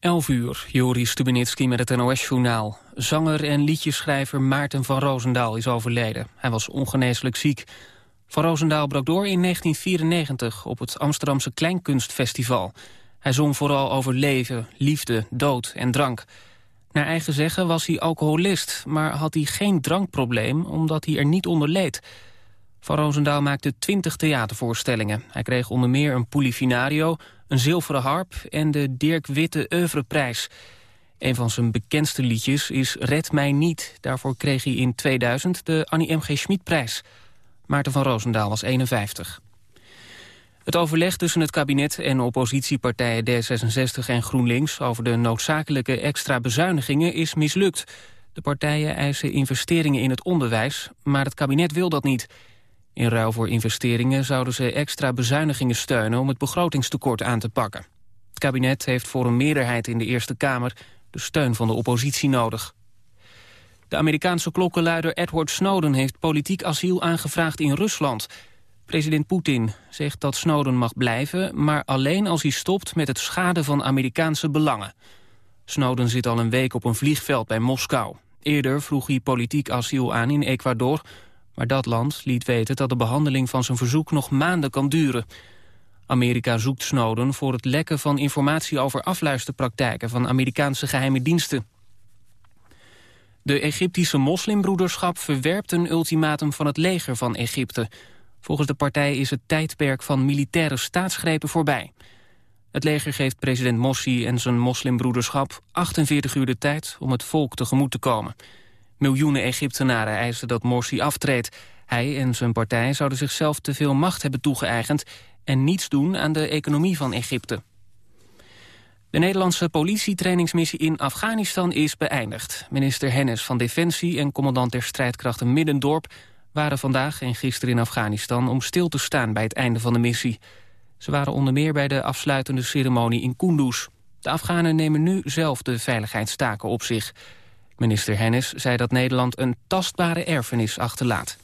11 uur, Joris Stubenitski met het NOS-journaal. Zanger en liedjeschrijver Maarten van Roosendaal is overleden. Hij was ongeneeslijk ziek. Van Roosendaal brak door in 1994 op het Amsterdamse Kleinkunstfestival. Hij zong vooral over leven, liefde, dood en drank. Naar eigen zeggen was hij alcoholist, maar had hij geen drankprobleem... omdat hij er niet onder leed. Van Roosendaal maakte twintig theatervoorstellingen. Hij kreeg onder meer een Polifinario, een zilveren harp... en de Dirk Witte Oeuvreprijs. Een van zijn bekendste liedjes is Red Mij Niet. Daarvoor kreeg hij in 2000 de Annie M.G. Schmidprijs. Maarten van Roosendaal was 51. Het overleg tussen het kabinet en oppositiepartijen D66 en GroenLinks... over de noodzakelijke extra bezuinigingen is mislukt. De partijen eisen investeringen in het onderwijs, maar het kabinet wil dat niet... In ruil voor investeringen zouden ze extra bezuinigingen steunen om het begrotingstekort aan te pakken. Het kabinet heeft voor een meerderheid in de Eerste Kamer de steun van de oppositie nodig. De Amerikaanse klokkenluider Edward Snowden heeft politiek asiel aangevraagd in Rusland. President Poetin zegt dat Snowden mag blijven, maar alleen als hij stopt met het schaden van Amerikaanse belangen. Snowden zit al een week op een vliegveld bij Moskou. Eerder vroeg hij politiek asiel aan in Ecuador maar dat land liet weten dat de behandeling van zijn verzoek nog maanden kan duren. Amerika zoekt Snowden voor het lekken van informatie over afluisterpraktijken van Amerikaanse geheime diensten. De Egyptische moslimbroederschap verwerpt een ultimatum van het leger van Egypte. Volgens de partij is het tijdperk van militaire staatsgrepen voorbij. Het leger geeft president Morsi en zijn moslimbroederschap 48 uur de tijd om het volk tegemoet te komen. Miljoenen Egyptenaren eisen dat Morsi aftreedt. Hij en zijn partij zouden zichzelf te veel macht hebben toegeëigend... en niets doen aan de economie van Egypte. De Nederlandse politietrainingsmissie in Afghanistan is beëindigd. Minister Hennis van Defensie en commandant der strijdkrachten Middendorp... waren vandaag en gisteren in Afghanistan om stil te staan bij het einde van de missie. Ze waren onder meer bij de afsluitende ceremonie in Kunduz. De Afghanen nemen nu zelf de veiligheidstaken op zich... Minister Hennis zei dat Nederland een tastbare erfenis achterlaat.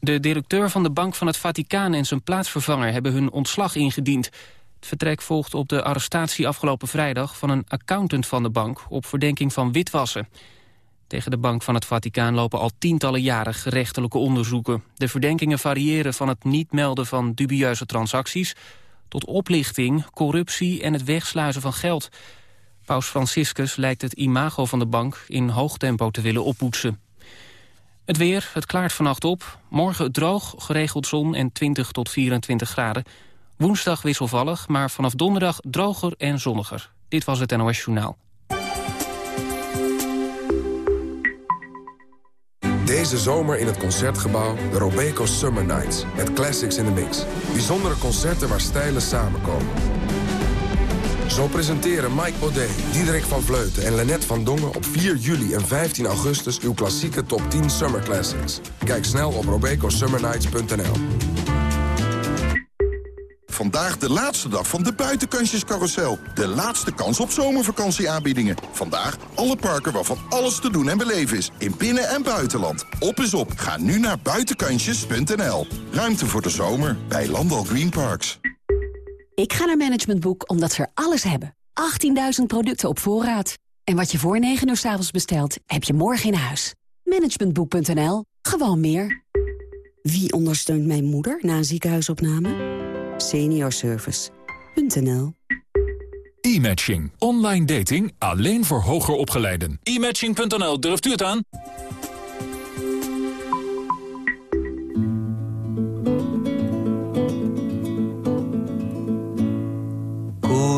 De directeur van de Bank van het Vaticaan en zijn plaatsvervanger hebben hun ontslag ingediend. Het vertrek volgt op de arrestatie afgelopen vrijdag van een accountant van de bank op verdenking van witwassen. Tegen de Bank van het Vaticaan lopen al tientallen jaren gerechtelijke onderzoeken. De verdenkingen variëren van het niet melden van dubieuze transacties... tot oplichting, corruptie en het wegsluizen van geld. Paus Franciscus lijkt het imago van de bank in hoog tempo te willen oppoetsen. Het weer, het klaart vannacht op. Morgen droog, geregeld zon en 20 tot 24 graden. Woensdag wisselvallig, maar vanaf donderdag droger en zonniger. Dit was het NOS Journaal. Deze zomer in het Concertgebouw de Robeco Summer Nights. Met classics in the mix. Bijzondere concerten waar stijlen samenkomen. Zo presenteren Mike Baudet, Diederik van Vleuten en Lennet van Dongen... op 4 juli en 15 augustus uw klassieke top 10 Summer Classics. Kijk snel op robecosummernights.nl. Vandaag de laatste dag van de buitenkansjescarousel. De laatste kans op zomervakantieaanbiedingen. Vandaag alle parken waarvan alles te doen en beleven is. In binnen- en buitenland. Op is op. Ga nu naar buitenkansjes.nl. Ruimte voor de zomer bij Landal Green Parks. Ik ga naar Management Boek omdat ze er alles hebben. 18.000 producten op voorraad. En wat je voor 9 uur s avonds bestelt, heb je morgen in huis. Managementboek.nl. Gewoon meer. Wie ondersteunt mijn moeder na een ziekenhuisopname? Seniorservice.nl E-matching. Online dating alleen voor hoger opgeleiden. E-matching.nl, durft u het aan?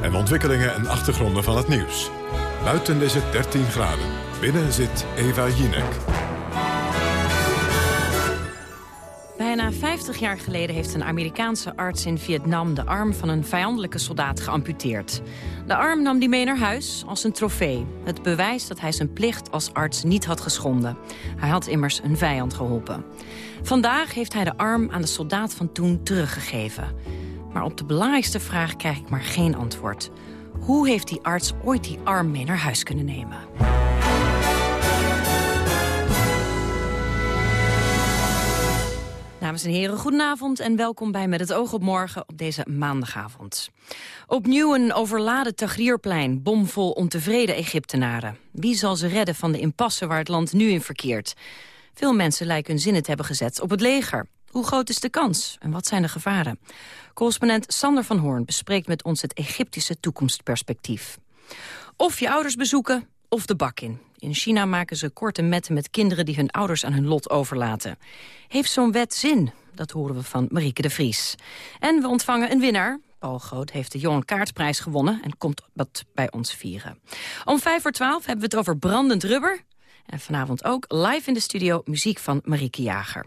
en ontwikkelingen en achtergronden van het nieuws. Buiten is het 13 graden. Binnen zit Eva Jinek. Bijna 50 jaar geleden heeft een Amerikaanse arts in Vietnam... de arm van een vijandelijke soldaat geamputeerd. De arm nam hij mee naar huis als een trofee. Het bewijs dat hij zijn plicht als arts niet had geschonden. Hij had immers een vijand geholpen. Vandaag heeft hij de arm aan de soldaat van toen teruggegeven. Maar op de belangrijkste vraag krijg ik maar geen antwoord. Hoe heeft die arts ooit die arm mee naar huis kunnen nemen? Dames en heren, goedenavond en welkom bij Met het oog op morgen op deze maandagavond. Opnieuw een overladen Tagrierplein, bomvol ontevreden Egyptenaren. Wie zal ze redden van de impasse waar het land nu in verkeert? Veel mensen lijken hun zin te hebben gezet op het leger. Hoe groot is de kans en wat zijn de gevaren? Correspondent Sander van Hoorn bespreekt met ons het Egyptische toekomstperspectief. Of je ouders bezoeken, of de bak in. In China maken ze korte metten met kinderen die hun ouders aan hun lot overlaten. Heeft zo'n wet zin? Dat horen we van Marieke de Vries. En we ontvangen een winnaar. Paul Groot heeft de Johan Kaartsprijs gewonnen en komt wat bij ons vieren. Om vijf voor twaalf hebben we het over brandend rubber. En vanavond ook live in de studio muziek van Marieke Jager.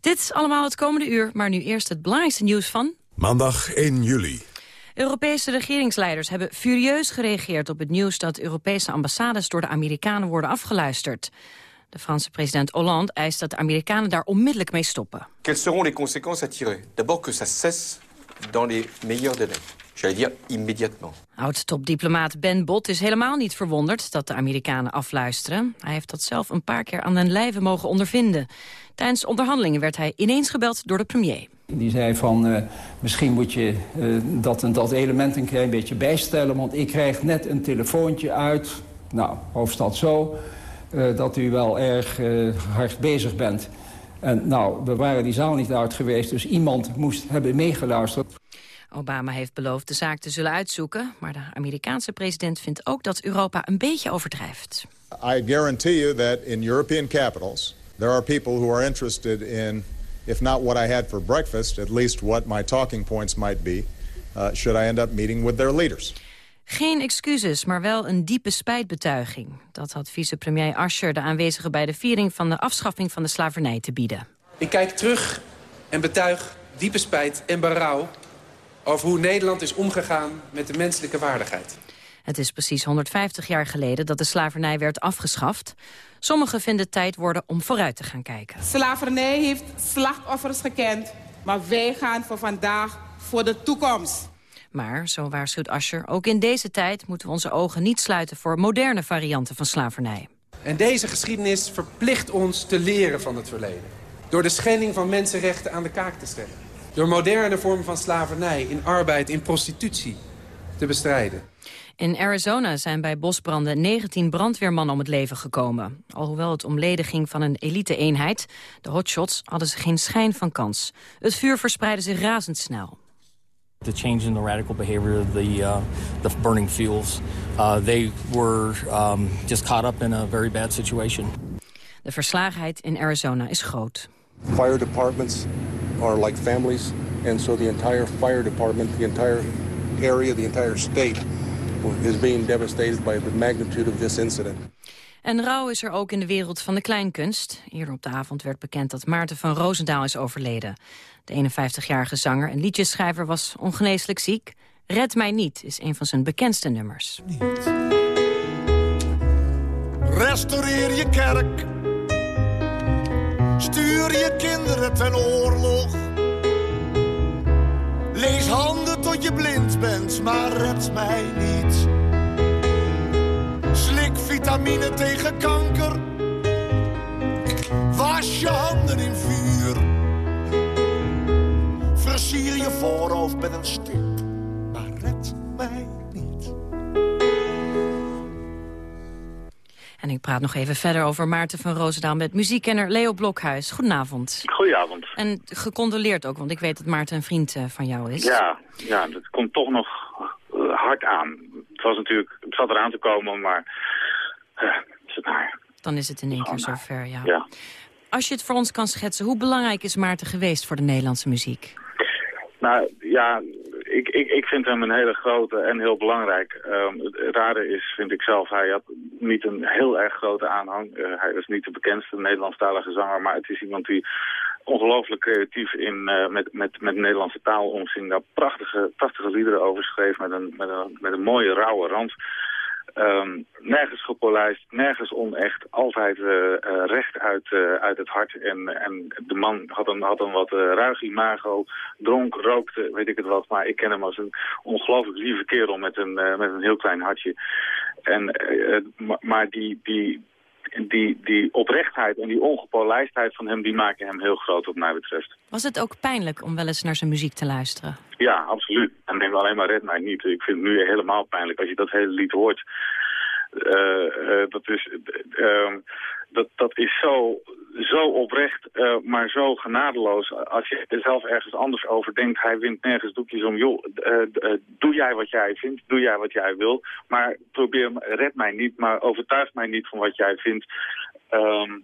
Dit is allemaal het komende uur, maar nu eerst het belangrijkste nieuws van... Maandag 1 juli. Europese regeringsleiders hebben furieus gereageerd op het nieuws dat Europese ambassades door de Amerikanen worden afgeluisterd. De Franse president Hollande eist dat de Amerikanen daar onmiddellijk mee stoppen. Quelles seront les conséquences à tirer? D'abord que ça cesse dans les meilleurs délais. J'allais dire immédiatement. Oud-topdiplomaat Ben Bot is helemaal niet verwonderd dat de Amerikanen afluisteren. Hij heeft dat zelf een paar keer aan den lijve mogen ondervinden. Tijdens onderhandelingen werd hij ineens gebeld door de premier. Die zei van, uh, misschien moet je uh, dat en dat element een klein beetje bijstellen... want ik krijg net een telefoontje uit, nou, hoofdstad zo... Uh, dat u wel erg hard bezig bent. En nou, we waren die zaal niet uit geweest, dus iemand moest hebben meegeluisterd. Obama heeft beloofd de zaak te zullen uitzoeken... maar de Amerikaanse president vindt ook dat Europa een beetje overdrijft. I guarantee you that in European capitals... there are people who are interested in if not what I had for breakfast, at least what my talking points might be, uh, should I end up meeting with their leaders. Geen excuses, maar wel een diepe spijtbetuiging. Dat had vicepremier Ascher de aanwezigen bij de viering van de afschaffing van de slavernij te bieden. Ik kijk terug en betuig diepe spijt en berouw over hoe Nederland is omgegaan met de menselijke waardigheid. Het is precies 150 jaar geleden dat de slavernij werd afgeschaft. Sommigen vinden het tijd worden om vooruit te gaan kijken. Slavernij heeft slachtoffers gekend, maar wij gaan voor vandaag voor de toekomst. Maar, zo waarschuwt Ascher, ook in deze tijd moeten we onze ogen niet sluiten voor moderne varianten van slavernij. En deze geschiedenis verplicht ons te leren van het verleden. Door de schending van mensenrechten aan de kaak te stellen. Door moderne vormen van slavernij in arbeid, in prostitutie te bestrijden. In Arizona zijn bij bosbranden 19 brandweermannen om het leven gekomen. Alhoewel het om leden ging van een elite-eenheid, de hotshots hadden ze geen schijn van kans. Het vuur verspreidde zich razendsnel. The change in the radical behavior of the, uh, the burning fuels. Uh, they were um, just caught up in a very bad situation. De verslagenheid in Arizona is groot. Fire departments are like families. And so the entire fire department, the entire area, the entire state is being devastated by the magnitude of this incident. En rouw is er ook in de wereld van de kleinkunst. Eerder op de avond werd bekend dat Maarten van Roosendaal is overleden. De 51-jarige zanger en liedjesschrijver was ongeneeslijk ziek. Red mij niet is een van zijn bekendste nummers. Restaureer je kerk. Stuur je kinderen ten oorlog. Lees handen tot je blind bent, maar red mij niet. Slik vitamine tegen kanker. Was je handen in vuur. Versier je voorhoofd met een stip, maar red mij niet. En ik praat nog even verder over Maarten van Roosendaal met muziekkenner Leo Blokhuis. Goedenavond. Goedenavond. En gecondoleerd ook, want ik weet dat Maarten een vriend uh, van jou is. Ja, ja, dat komt toch nog uh, hard aan. Het was natuurlijk, het zat eraan te komen, maar uh, is het naar. Dan is het in één keer zover, ja. ja. Als je het voor ons kan schetsen, hoe belangrijk is Maarten geweest voor de Nederlandse muziek? Nou, ja, ik, ik, ik vind hem een hele grote en heel belangrijk. Um, het rare is, vind ik zelf, hij had niet een heel erg grote aanhang. Uh, hij was niet de bekendste Nederlandstalige zanger, maar het is iemand die ongelooflijk creatief in, uh, met, met, met Nederlandse taal omging. Daar prachtige, prachtige liederen over schreef met een, met een, met een mooie rauwe rand. Um, nergens gepolijst, nergens onecht, altijd uh, uh, recht uit, uh, uit het hart. En, en de man had een, had een wat ruig imago, dronk, rookte, weet ik het wat. Maar ik ken hem als een ongelooflijk lieve kerel met een, met een heel klein hartje. En, maar die, die, die, die oprechtheid en die ongepolijstheid van hem, die maken hem heel groot wat mij betreft. Was het ook pijnlijk om wel eens naar zijn muziek te luisteren? Ja, absoluut. En neem alleen maar Red mij niet. Ik vind het nu helemaal pijnlijk als je dat hele lied hoort. Uh, uh, dat is... Uh, dat, dat is zo, zo oprecht, uh, maar zo genadeloos. Als je er zelf ergens anders over denkt, hij wint nergens doekjes om. Joh, doe jij wat jij vindt, doe jij wat jij wil. Maar probeer, red mij niet, maar overtuig mij niet van wat jij vindt. Um,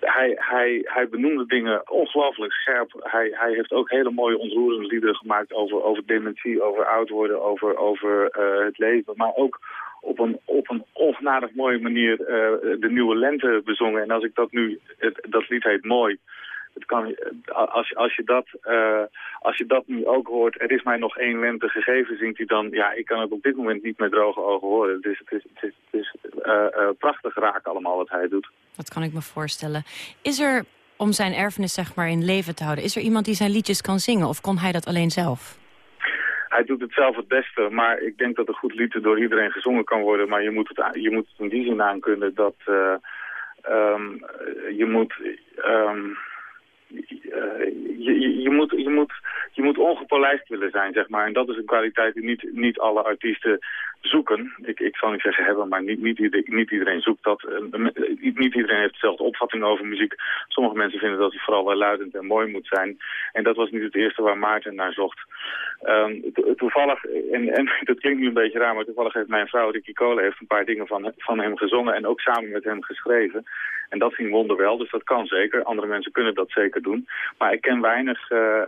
hij, hij, hij benoemde dingen ongelooflijk scherp. Hij, hij heeft ook hele mooie ontroerende liederen gemaakt over, over dementie, over oud worden, over, over het leven. Maar ook op een, op een ongenadig mooie manier uh, de nieuwe lente bezongen. En als ik dat nu, het, dat lied heet Mooi. Het kan, als, als, je dat, uh, als je dat nu ook hoort, er is mij nog één lente gegeven, zingt hij dan, ja, ik kan het op dit moment niet met droge ogen horen. Het is, het is, het is, uh, prachtig raak allemaal wat hij doet. Dat kan ik me voorstellen. Is er, om zijn erfenis zeg maar in leven te houden, is er iemand die zijn liedjes kan zingen of kon hij dat alleen zelf? Hij doet het zelf het beste, maar ik denk dat een goed lied door iedereen gezongen kan worden. Maar je moet het, je moet het in die zin aankunnen dat uh, um, je moet... Um, je, je, je, moet, je, moet, je moet ongepolijst willen zijn, zeg maar. En dat is een kwaliteit die niet, niet alle artiesten zoeken. Ik, ik zal niet zeggen hebben, maar niet, niet, niet iedereen zoekt dat. Niet iedereen heeft dezelfde opvatting over muziek. Sommige mensen vinden dat het vooral wel luidend en mooi moet zijn. En dat was niet het eerste waar Maarten naar zocht. To toevallig, en, en dat klinkt nu een beetje raar, maar toevallig heeft mijn vrouw Ricky Cole heeft een paar dingen van, van hem gezongen en ook samen met hem geschreven. En dat ging wonderwel, dus dat kan zeker. Andere mensen kunnen dat zeker doen. Maar ik ken weinig uh,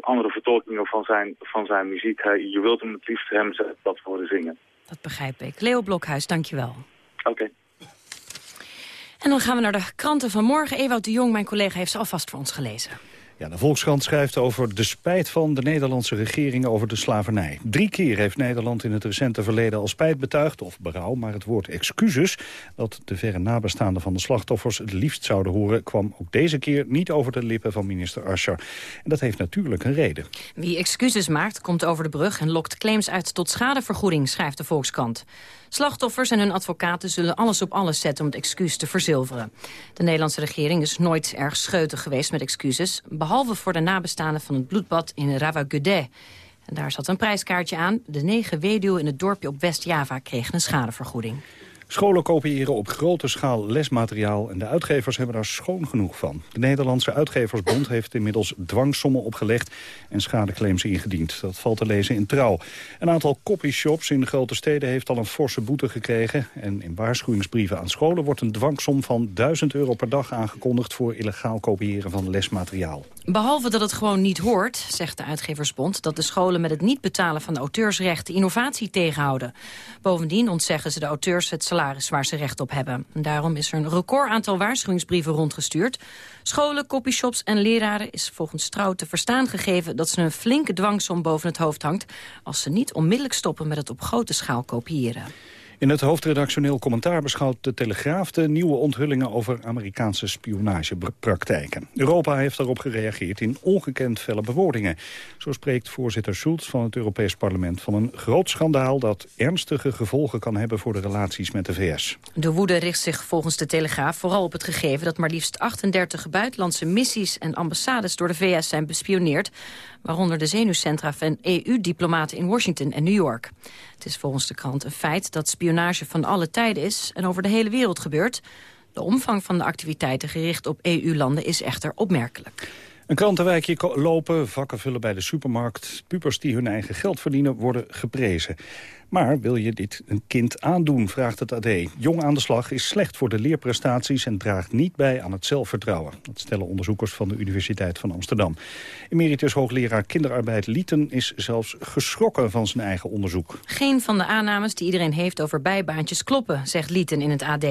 andere vertolkingen van zijn, van zijn muziek. Je wilt hem het liefst hem dat horen zingen. Dat begrijp ik. Leo Blokhuis, dankjewel. Oké. Okay. En dan gaan we naar de kranten van morgen. Ewout de Jong, mijn collega, heeft ze alvast voor ons gelezen. Ja, de Volkskrant schrijft over de spijt van de Nederlandse regering over de slavernij. Drie keer heeft Nederland in het recente verleden al spijt betuigd, of berouw, maar het woord excuses, dat de verre nabestaanden van de slachtoffers het liefst zouden horen, kwam ook deze keer niet over de lippen van minister Asscher. En dat heeft natuurlijk een reden. Wie excuses maakt, komt over de brug en lokt claims uit tot schadevergoeding, schrijft de Volkskrant. Slachtoffers en hun advocaten zullen alles op alles zetten om het excuus te verzilveren. De Nederlandse regering is nooit erg scheutig geweest met excuses... behalve voor de nabestaanden van het bloedbad in Ravagudet. En daar zat een prijskaartje aan. De negen weduwen in het dorpje op West-Java kregen een schadevergoeding. Scholen kopiëren op grote schaal lesmateriaal en de uitgevers hebben daar schoon genoeg van. De Nederlandse Uitgeversbond heeft inmiddels dwangsommen opgelegd en schadeclaims ingediend. Dat valt te lezen in Trouw. Een aantal copyshops in grote steden heeft al een forse boete gekregen. En in waarschuwingsbrieven aan scholen wordt een dwangsom van 1000 euro per dag aangekondigd voor illegaal kopiëren van lesmateriaal. Behalve dat het gewoon niet hoort, zegt de Uitgeversbond... dat de scholen met het niet betalen van de auteursrechten innovatie tegenhouden. Bovendien ontzeggen ze de auteurs het salaris waar ze recht op hebben. En daarom is er een record aantal waarschuwingsbrieven rondgestuurd. Scholen, copyshops en leraren is volgens Trouw te verstaan gegeven... dat ze een flinke dwangsom boven het hoofd hangt... als ze niet onmiddellijk stoppen met het op grote schaal kopiëren. In het hoofdredactioneel commentaar beschouwt de Telegraaf de nieuwe onthullingen over Amerikaanse spionagepraktijken. Europa heeft daarop gereageerd in ongekend felle bewoordingen. Zo spreekt voorzitter Schulz van het Europees Parlement van een groot schandaal dat ernstige gevolgen kan hebben voor de relaties met de VS. De woede richt zich volgens de Telegraaf vooral op het gegeven dat maar liefst 38 buitenlandse missies en ambassades door de VS zijn bespioneerd, waaronder de zenuwcentra van EU-diplomaten in Washington en New York. Het is volgens de krant een feit dat spionage van alle tijden is en over de hele wereld gebeurt. De omvang van de activiteiten gericht op EU-landen is echter opmerkelijk. Een krantenwijkje lopen, vakken vullen bij de supermarkt. Pupers die hun eigen geld verdienen worden geprezen. Maar wil je dit een kind aandoen, vraagt het AD. Jong aan de slag is slecht voor de leerprestaties... en draagt niet bij aan het zelfvertrouwen. Dat stellen onderzoekers van de Universiteit van Amsterdam. Emeritus hoogleraar kinderarbeid Lieten is zelfs geschrokken van zijn eigen onderzoek. Geen van de aannames die iedereen heeft over bijbaantjes kloppen, zegt Lieten in het AD.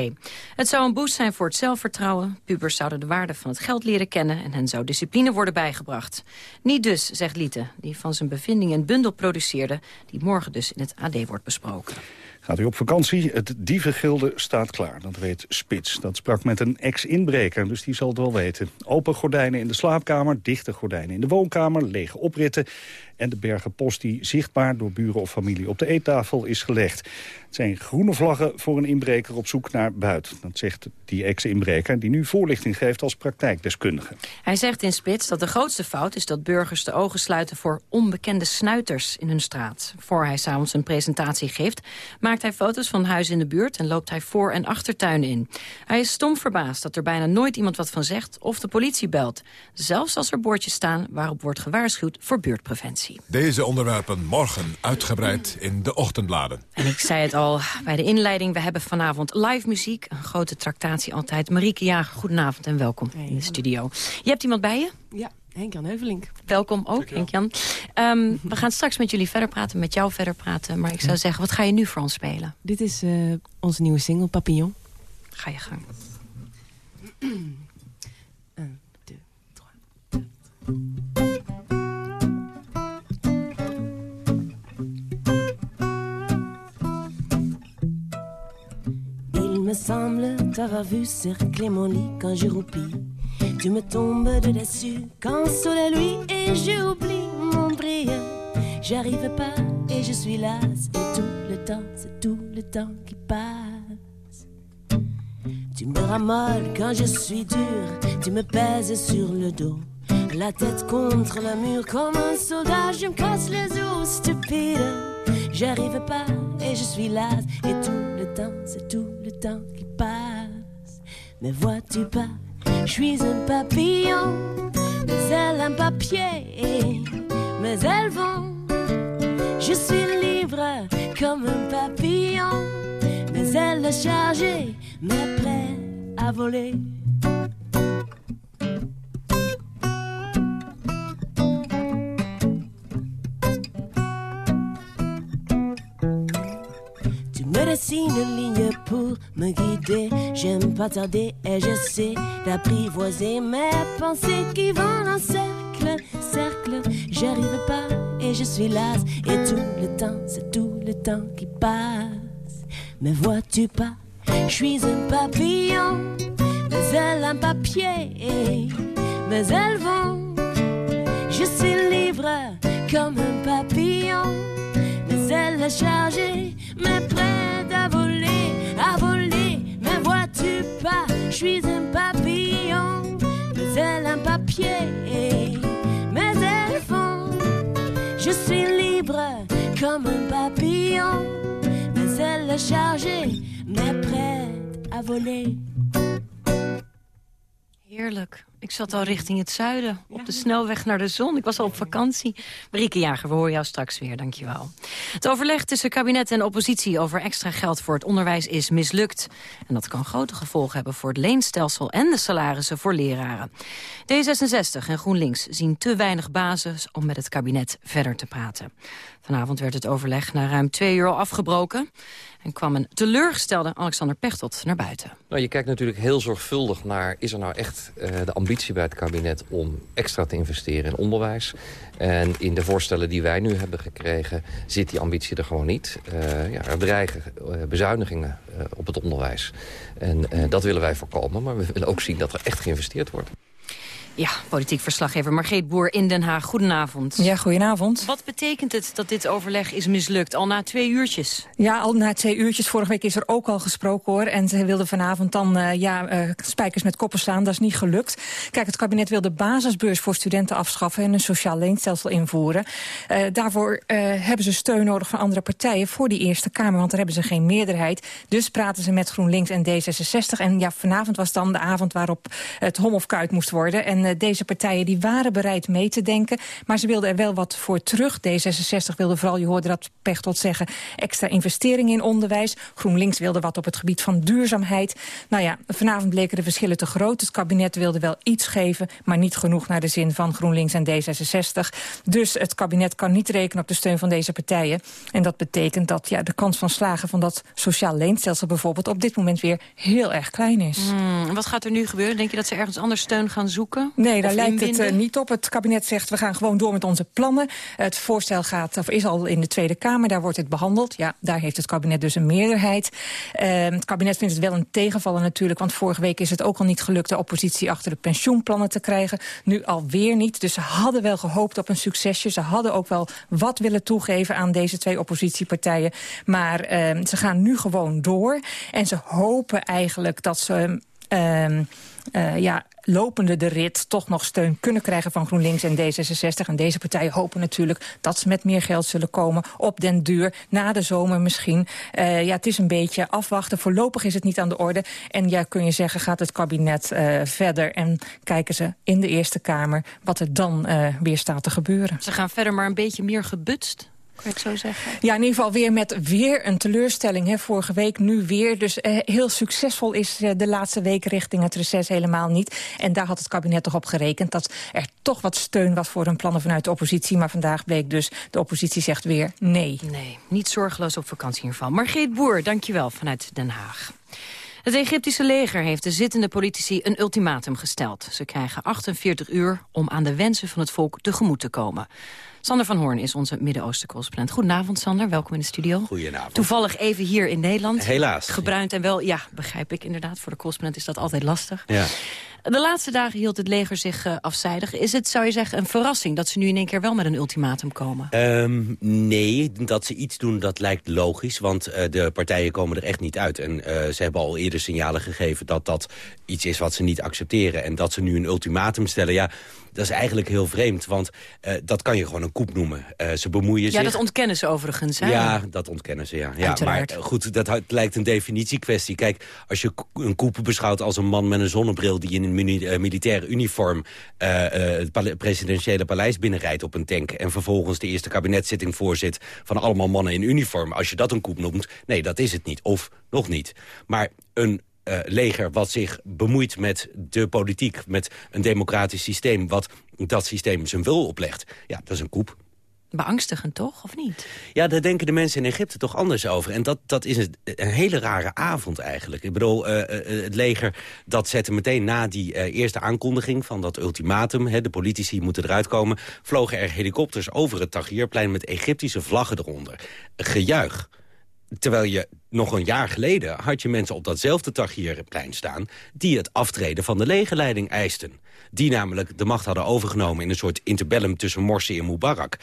Het zou een boost zijn voor het zelfvertrouwen. Pubers zouden de waarde van het geld leren kennen... en hen zou discipline worden bijgebracht. Niet dus, zegt Lieten, die van zijn bevindingen een bundel produceerde... die morgen dus in het AD wordt besproken. Gaat u op vakantie? Het dievengilde staat klaar. Dat weet Spits. Dat sprak met een ex-inbreker, dus die zal het wel weten. Open gordijnen in de slaapkamer, dichte gordijnen in de woonkamer... lege opritten en de bergen post die zichtbaar door buren of familie op de eettafel is gelegd. Het zijn groene vlaggen voor een inbreker op zoek naar buiten. Dat zegt die ex-inbreker die nu voorlichting geeft als praktijkdeskundige. Hij zegt in Spits dat de grootste fout is dat burgers de ogen sluiten voor onbekende snuiters in hun straat. Voor hij s'avonds een presentatie geeft, maakt hij foto's van huizen in de buurt en loopt hij voor- en achtertuinen in. Hij is stom verbaasd dat er bijna nooit iemand wat van zegt of de politie belt. Zelfs als er bordjes staan waarop wordt gewaarschuwd voor buurtpreventie. Deze onderwerpen morgen uitgebreid in de ochtendbladen. En ik zei het al bij de inleiding, we hebben vanavond live muziek. Een grote tractatie altijd. Marieke Jager, goedenavond en welkom in de studio. Je hebt iemand bij je? Ja, Henk-Jan Heuvelink. Welkom ook, Henk-Jan. Um, we gaan straks met jullie verder praten, met jou verder praten. Maar ik zou zeggen, wat ga je nu voor ons spelen? Dit is uh, onze nieuwe single, Papillon. Ga je gang. Een, twee, drie. me semble t'avoir vu cercler mon lit quand je roupis. Tu me tombes de dessus quand la nuit et j'oublie mon brillant. J'arrive pas et je suis lasse et tout le temps, c'est tout le temps qui passe. Tu me ramolles quand je suis dur, tu me pèses sur le dos. La tête contre le mur comme un soldat, je me casse les os, stupide. J'arrive pas et je suis lasse et tout le temps, c'est tout le temps qui passe. Mais vois-tu pas, je suis un papillon, mais elles un papier, mais elles vont. Je suis libre comme un papillon, mais elles le chargé, mais prêt à voler. dessine une ligne pour me guider. J'aime pas tarder et j'essaie d'apprivoiser mes pensées qui vont en cercle, cercle. J'arrive pas et je suis lasse et tout le temps, c'est tout le temps qui passe. Mais vois-tu pas, je suis un papillon, mais elles un papier, mais elles vont. Je suis libre comme un papillon, mais elles la chargée, mais je suis un papillon, mais elles un papier, mais elles font. Je suis libre comme un papillon, mais elles la chargée, mais prête à voler. Heerlijk. Ik zat al richting het zuiden, op de snelweg naar de zon. Ik was al op vakantie. Marieke Jager, we horen jou straks weer, dankjewel. Het overleg tussen kabinet en oppositie over extra geld voor het onderwijs is mislukt. En dat kan grote gevolgen hebben voor het leenstelsel en de salarissen voor leraren. D66 en GroenLinks zien te weinig basis om met het kabinet verder te praten. Vanavond werd het overleg na ruim twee uur al afgebroken. En kwam een teleurgestelde Alexander Pechtold naar buiten. Nou, je kijkt natuurlijk heel zorgvuldig naar... is er nou echt uh, de ambitie bij het kabinet om extra te investeren in onderwijs? En in de voorstellen die wij nu hebben gekregen... zit die ambitie er gewoon niet. Uh, ja, er dreigen uh, bezuinigingen op het onderwijs. En dat willen wij voorkomen. Maar we willen ook zien dat er echt geïnvesteerd wordt. Ja, politiek verslaggever Margreet Boer in Den Haag. Goedenavond. Ja, goedenavond. Wat betekent het dat dit overleg is mislukt, al na twee uurtjes? Ja, al na twee uurtjes. Vorige week is er ook al gesproken, hoor. En ze wilden vanavond dan uh, ja, uh, spijkers met koppen slaan. Dat is niet gelukt. Kijk, het kabinet wil de basisbeurs voor studenten afschaffen... en een sociaal leenstelsel invoeren. Uh, daarvoor hebben ze steun nodig van andere partijen voor die Eerste Kamer. Want daar hebben ze geen meerderheid. Dus praten ze met GroenLinks en D66. En ja, vanavond was dan de avond waarop het hom of kuit moest worden. En En deze partijen die waren bereid mee te denken. Maar ze wilden er wel wat voor terug. D66 wilde vooral, je hoorde dat Pechtold zeggen... extra investeringen in onderwijs. GroenLinks wilde wat op het gebied van duurzaamheid. Nou ja, vanavond bleken de verschillen te groot. Het kabinet wilde wel iets geven, maar niet genoeg naar de zin van GroenLinks en D66. Dus het kabinet kan niet rekenen op de steun van deze partijen. En dat betekent dat ja, de kans van slagen van dat sociaal leenstelsel bijvoorbeeld... op dit moment weer heel erg klein is. Hmm, wat gaat er nu gebeuren? Denk je dat ze ergens anders steun gaan zoeken? Nee, daar lijkt het uh, niet op. Het kabinet zegt we gaan gewoon door met onze plannen. Het voorstel gaat, of is al in de Tweede Kamer, daar wordt het behandeld. Ja, daar heeft het kabinet dus een meerderheid. Uh, het kabinet vindt het wel een tegenvaller natuurlijk... want vorige week is het ook al niet gelukt de oppositie achter de pensioenplannen te krijgen. Nu alweer niet. Dus ze hadden wel gehoopt op een succesje. Ze hadden ook wel wat willen toegeven aan deze twee oppositiepartijen. Maar uh, ze gaan nu gewoon door. En ze hopen eigenlijk dat ze... Uh, ja, lopende de rit toch nog steun kunnen krijgen van GroenLinks en D66. En deze partijen hopen natuurlijk dat ze met meer geld zullen komen op den duur, na de zomer misschien. Uh, ja, het is een beetje afwachten. Voorlopig is het niet aan de orde. En ja, kun je zeggen, gaat het kabinet uh, verder en kijken ze in de Eerste Kamer wat er dan uh, weer staat te gebeuren. Ze gaan verder maar een beetje meer gebutst? Kan ik zo zeggen? Ja, in ieder geval weer met weer een teleurstelling. Hè. Vorige week, nu weer. Dus eh, heel succesvol is eh, de laatste week richting het reces helemaal niet. En daar had het kabinet toch op gerekend... dat er toch wat steun was voor hun plannen vanuit de oppositie. Maar vandaag bleek dus, de oppositie zegt weer nee. Nee, niet zorgeloos op vakantie geval. Margreet Boer, dankjewel vanuit Den Haag. Het Egyptische leger heeft de zittende politici een ultimatum gesteld. Ze krijgen 48 uur om aan de wensen van het volk tegemoet te komen. Sander van Hoorn is onze Midden-Oosten-correspondent. Goedenavond, Sander. Welkom in de studio. Goedenavond. Toevallig even hier in Nederland. Helaas. Gebruind en wel, ja, begrijp ik inderdaad. Voor de correspondent is dat altijd lastig. Ja. De laatste dagen hield het leger zich uh, afzijdig. Is het, zou je zeggen, een verrassing dat ze nu in één keer wel met een ultimatum komen? Um, nee, dat ze iets doen, dat lijkt logisch. Want uh, de partijen komen er echt niet uit. En uh, ze hebben al eerder signalen gegeven dat dat iets is wat ze niet accepteren. En dat ze nu een ultimatum stellen, ja... Dat is eigenlijk heel vreemd, want dat kan je gewoon een koep noemen. Ze bemoeien ja, zich... Ja, dat ontkennen ze overigens. Hè? Ja, dat ontkennen ze, ja. ja maar goed, dat lijkt een definitiekwestie. Kijk, als je een koep beschouwt als een man met een zonnebril... die in een militaire uniform het pale presidentiële paleis binnenrijdt op een tank... en vervolgens de eerste kabinetszitting voorzit van allemaal mannen in uniform. Als je dat een koep noemt, nee, dat is het niet. Of nog niet. Maar een leger wat zich bemoeit met de politiek... met een democratisch systeem, wat dat systeem zijn wil oplegt. Ja, dat is een koep. Beangstigend toch, of niet? Ja, daar denken de mensen in Egypte toch anders over. En dat, dat is een, hele rare avond eigenlijk. Ik bedoel, uh, uh, het leger dat zette meteen na die eerste aankondiging... van dat ultimatum, hè, de politici moeten eruit komen... vlogen er helikopters over het Tahrirplein met Egyptische vlaggen eronder. Gejuich. Terwijl je nog een jaar geleden had je mensen op datzelfde Tahrirplein staan... die het aftreden van de legerleiding eisten. Die namelijk de macht hadden overgenomen in een soort interbellum tussen Morsi en Mubarak.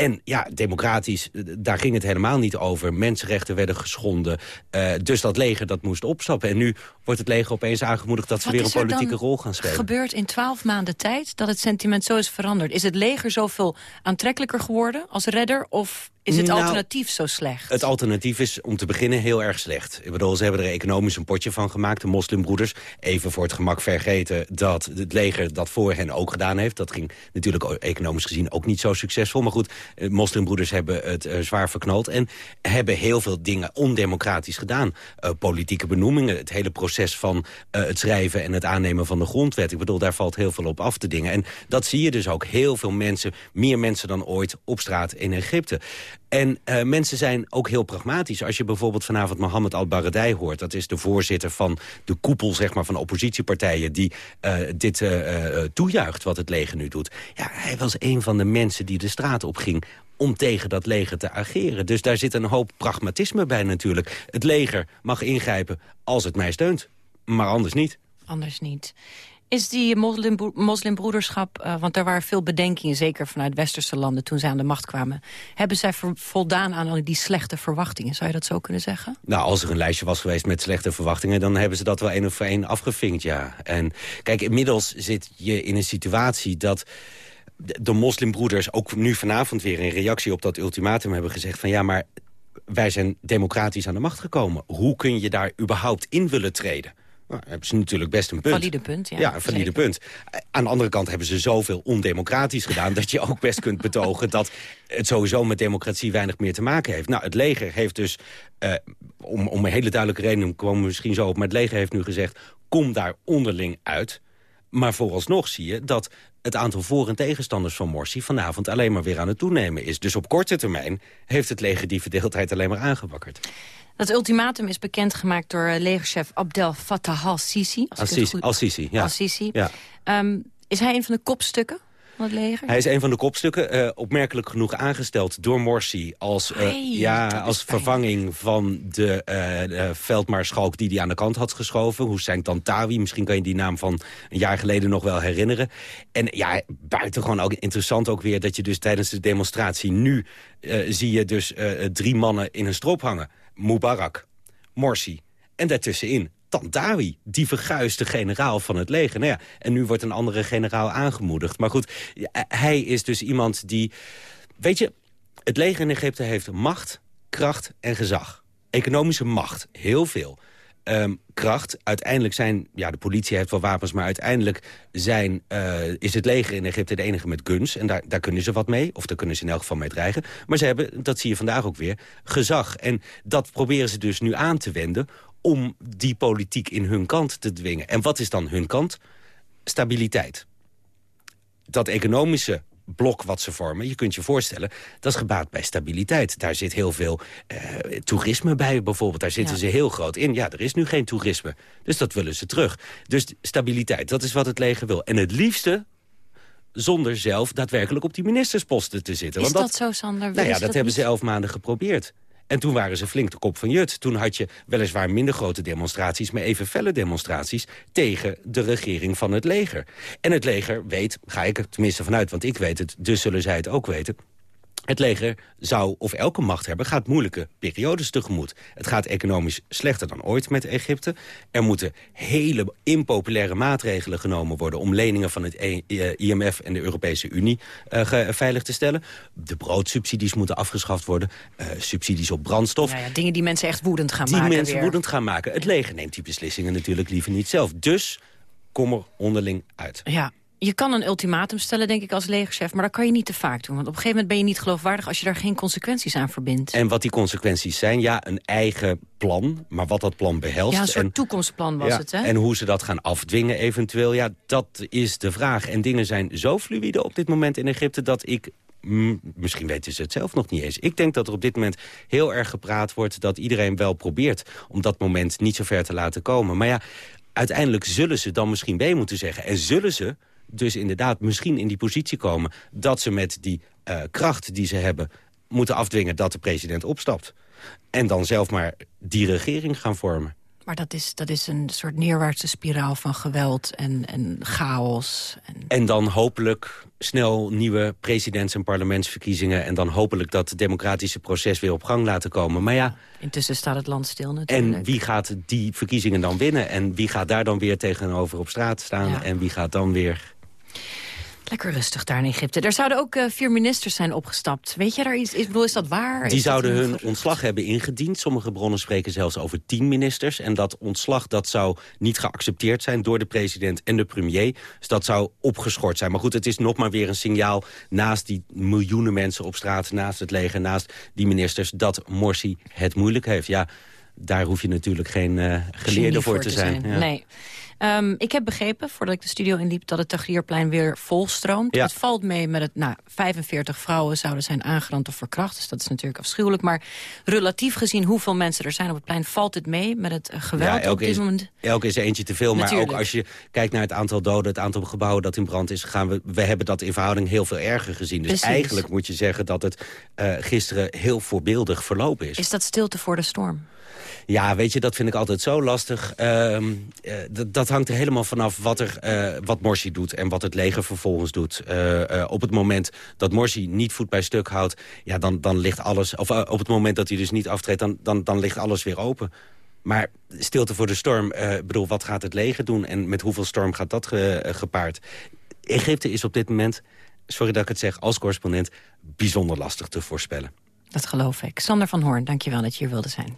En ja, democratisch, daar ging het helemaal niet over. Mensenrechten werden geschonden. Uh, dus dat leger dat moest opstappen. En nu wordt het leger opeens aangemoedigd dat ze weer een politieke rol gaan spelen. Wat gebeurt in twaalf maanden tijd dat het sentiment zo is veranderd? Is het leger zoveel aantrekkelijker geworden als redder? Of is het nou, alternatief zo slecht? Het alternatief is om te beginnen heel erg slecht. Ik bedoel, ze hebben er economisch een potje van gemaakt, de moslimbroeders. Even voor het gemak vergeten dat het leger dat voor hen ook gedaan heeft. Dat ging natuurlijk economisch gezien ook niet zo succesvol. Maar goed, moslimbroeders hebben het uh, zwaar verknald... en hebben heel veel dingen ondemocratisch gedaan. Uh, politieke benoemingen, het hele proces van uh, het schrijven... en het aannemen van de grondwet. Ik bedoel, daar valt heel veel op af te dingen. En dat zie je dus ook. Heel veel mensen, meer mensen dan ooit, op straat in Egypte. En uh, mensen zijn ook heel pragmatisch. Als je bijvoorbeeld vanavond Mohammed al-Baradei hoort... dat is de voorzitter van de koepel zeg maar, van oppositiepartijen... die uh, dit uh, toejuicht wat het leger nu doet. Ja, hij was een van de mensen die de straat op ging om tegen dat leger te ageren. Dus daar zit een hoop pragmatisme bij natuurlijk. Het leger mag ingrijpen als het mij steunt, maar anders niet. Anders niet. Is die moslimbroederschap, uh, want er waren veel bedenkingen... zeker vanuit westerse landen toen zij aan de macht kwamen... hebben zij voldaan aan die slechte verwachtingen? Zou je dat zo kunnen zeggen? Nou, als er een lijstje was geweest met slechte verwachtingen... dan hebben ze dat wel één of één afgevinkt, ja. En kijk, inmiddels zit je in een situatie dat de moslimbroeders... ook nu vanavond weer in reactie op dat ultimatum hebben gezegd... van ja, maar wij zijn democratisch aan de macht gekomen. Hoe kun je daar überhaupt in willen treden? Nou, hebben ze natuurlijk best een punt. Valide punt, ja. Ja, een valide Zeker. punt. Aan de andere kant hebben ze zoveel ondemocratisch gedaan... dat je ook best kunt betogen dat het sowieso met democratie weinig meer te maken heeft. Nou, het leger heeft dus, eh, om, om een hele duidelijke reden komen we misschien zo op... maar het leger heeft nu gezegd, kom daar onderling uit. Maar vooralsnog zie je dat het aantal voor- en tegenstanders van Morsi... vanavond alleen maar weer aan het toenemen is. Dus op korte termijn heeft het leger die verdeeldheid alleen maar aangewakkerd. Dat ultimatum is bekendgemaakt door eh, legerchef Abdel Fattah al-Sisi. Al-Sisi, ja. Al-Sisi. ja. Ehm, is hij een van de kopstukken van het leger? Hij is een van de kopstukken, eh, opmerkelijk genoeg aangesteld door Morsi... als, eh, Hey, ja, als vervanging van de veldmaarschalk die hij aan de kant had geschoven. Hussein Tantawi, misschien kan je die naam van een jaar geleden nog wel herinneren. En ja, buitengewoon ook interessant ook weer... dat je dus tijdens de demonstratie nu zie je dus drie mannen in een strop hangen. Mubarak, Morsi en daartussenin Tantawi, die verguisde generaal van het leger. Nou ja, en nu wordt een andere generaal aangemoedigd. Maar goed, hij is dus iemand die... Weet je, het leger in Egypte heeft macht, kracht en gezag. Economische macht, heel veel. Ehm, kracht, uiteindelijk zijn... Ja, de politie heeft wel wapens, maar uiteindelijk zijn, eh, is het leger in Egypte de enige met guns. En daar, daar kunnen ze wat mee, of daar kunnen ze in elk geval mee dreigen. Maar ze hebben, dat zie je vandaag ook weer, gezag. En dat proberen ze dus nu aan te wenden om die politiek in hun kant te dwingen. En wat is dan hun kant? Stabiliteit. Dat economische blok wat ze vormen, je kunt je voorstellen... dat is gebaat bij stabiliteit. Daar zit heel veel eh, toerisme bij bijvoorbeeld. Daar zitten Ja. ze heel groot in. Ja, er is nu geen toerisme. Dus dat willen ze terug. Dus stabiliteit, dat is wat het leger wil. En het liefste zonder zelf daadwerkelijk op die ministersposten te zitten. Is Want dat zo, Sander? nou ja, dat, dat hebben niet? ze elf maanden geprobeerd. En toen waren ze flink de kop van Jut. Toen had je weliswaar minder grote demonstraties... maar even felle demonstraties tegen de regering van het leger. En het leger weet, ga ik er tenminste vanuit... want ik weet het, dus zullen zij het ook weten... Het leger zou, of elke machthebber, gaat moeilijke periodes tegemoet. Het gaat economisch slechter dan ooit met Egypte. Er moeten hele impopulaire maatregelen genomen worden... om leningen van het E- eh, IMF en de Europese Unie eh, veilig te stellen. De broodsubsidies moeten afgeschaft worden. eh, subsidies op brandstof. Nou ja, dingen die mensen echt woedend gaan die maken mensen weer. woedend gaan maken. Het leger neemt die beslissingen natuurlijk liever niet zelf. Dus kom er onderling uit. Ja, je kan een ultimatum stellen, denk ik, als legerchef... maar dat kan je niet te vaak doen. Want op een gegeven moment ben je niet geloofwaardig... als je daar geen consequenties aan verbindt. En wat die consequenties zijn, ja, een eigen plan. Maar wat dat plan behelst... Ja, een soort en, toekomstplan was ja, het, hè? En hoe ze dat gaan afdwingen eventueel, ja, dat is de vraag. En dingen zijn zo fluïde op dit moment in Egypte... dat ik misschien weten ze het zelf nog niet eens. Ik denk dat er op dit moment heel erg gepraat wordt... dat iedereen wel probeert om dat moment niet zo ver te laten komen. Maar ja, uiteindelijk zullen ze dan misschien B moeten zeggen. En zullen ze dus inderdaad misschien in die positie komen... dat ze met die eh, kracht die ze hebben moeten afdwingen dat de president opstapt. En dan zelf maar die regering gaan vormen. Maar dat is, dat is een soort neerwaartse spiraal van geweld en, en chaos. En... En dan hopelijk snel nieuwe presidents- en parlementsverkiezingen... en dan hopelijk dat democratische proces weer op gang laten komen. Maar ja, Intussen staat het land stil natuurlijk. en wie gaat die verkiezingen dan winnen? En wie gaat daar dan weer tegenover op straat staan? Ja. En wie gaat dan weer... Lekker rustig daar in Egypte. Er zouden ook eh, vier ministers zijn opgestapt. Weet je daar iets? Is, ik bedoel, is dat waar? Die Is zouden hun ontslag hebben ingediend. Sommige bronnen spreken zelfs over tien ministers. En dat ontslag dat zou niet geaccepteerd zijn door de president en de premier. Dus dat zou opgeschort zijn. Maar goed, het is nog maar weer een signaal naast die miljoenen mensen op straat... naast het leger, naast die ministers, dat Morsi het moeilijk heeft. Ja, daar hoef je natuurlijk geen eh, geleerde voor te zijn. Ja. Nee. Ehm, ik heb begrepen, voordat ik de studio inliep... dat het Tagrierplein weer volstroomt. Ja. Het valt mee met het... Nou, 45 vrouwen zouden zijn aangerand of verkracht. Dus dat is natuurlijk afschuwelijk. Maar relatief gezien hoeveel mensen er zijn op het plein... valt het mee met het eh, geweld Ja, op dit is, moment. elke is er eentje te veel. Maar ook als je kijkt naar het aantal doden, het aantal gebouwen dat in brand is gegaan. We, we hebben dat in verhouding heel veel erger gezien. Dus Precies. eigenlijk moet je zeggen dat het eh, gisteren heel voorbeeldig verlopen is. Is dat stilte voor de storm? Ja, weet je, dat vind ik altijd zo lastig. Ehm, eh, dat- hangt er helemaal vanaf wat, er, eh, wat Morsi doet en wat het leger vervolgens doet. Eh, op het moment dat Morsi niet voet bij stuk houdt, ja, dan, dan ligt alles... Of op het moment dat hij dus niet aftreedt, dan, dan, dan ligt alles weer open. Maar stilte voor de storm, bedoel, wat gaat het leger doen... en met hoeveel storm gaat dat ge- gepaard? Egypte is op dit moment, sorry dat ik het zeg, als correspondent... bijzonder lastig te voorspellen. Dat geloof ik. Sander van Hoorn, dankjewel dat je hier wilde zijn.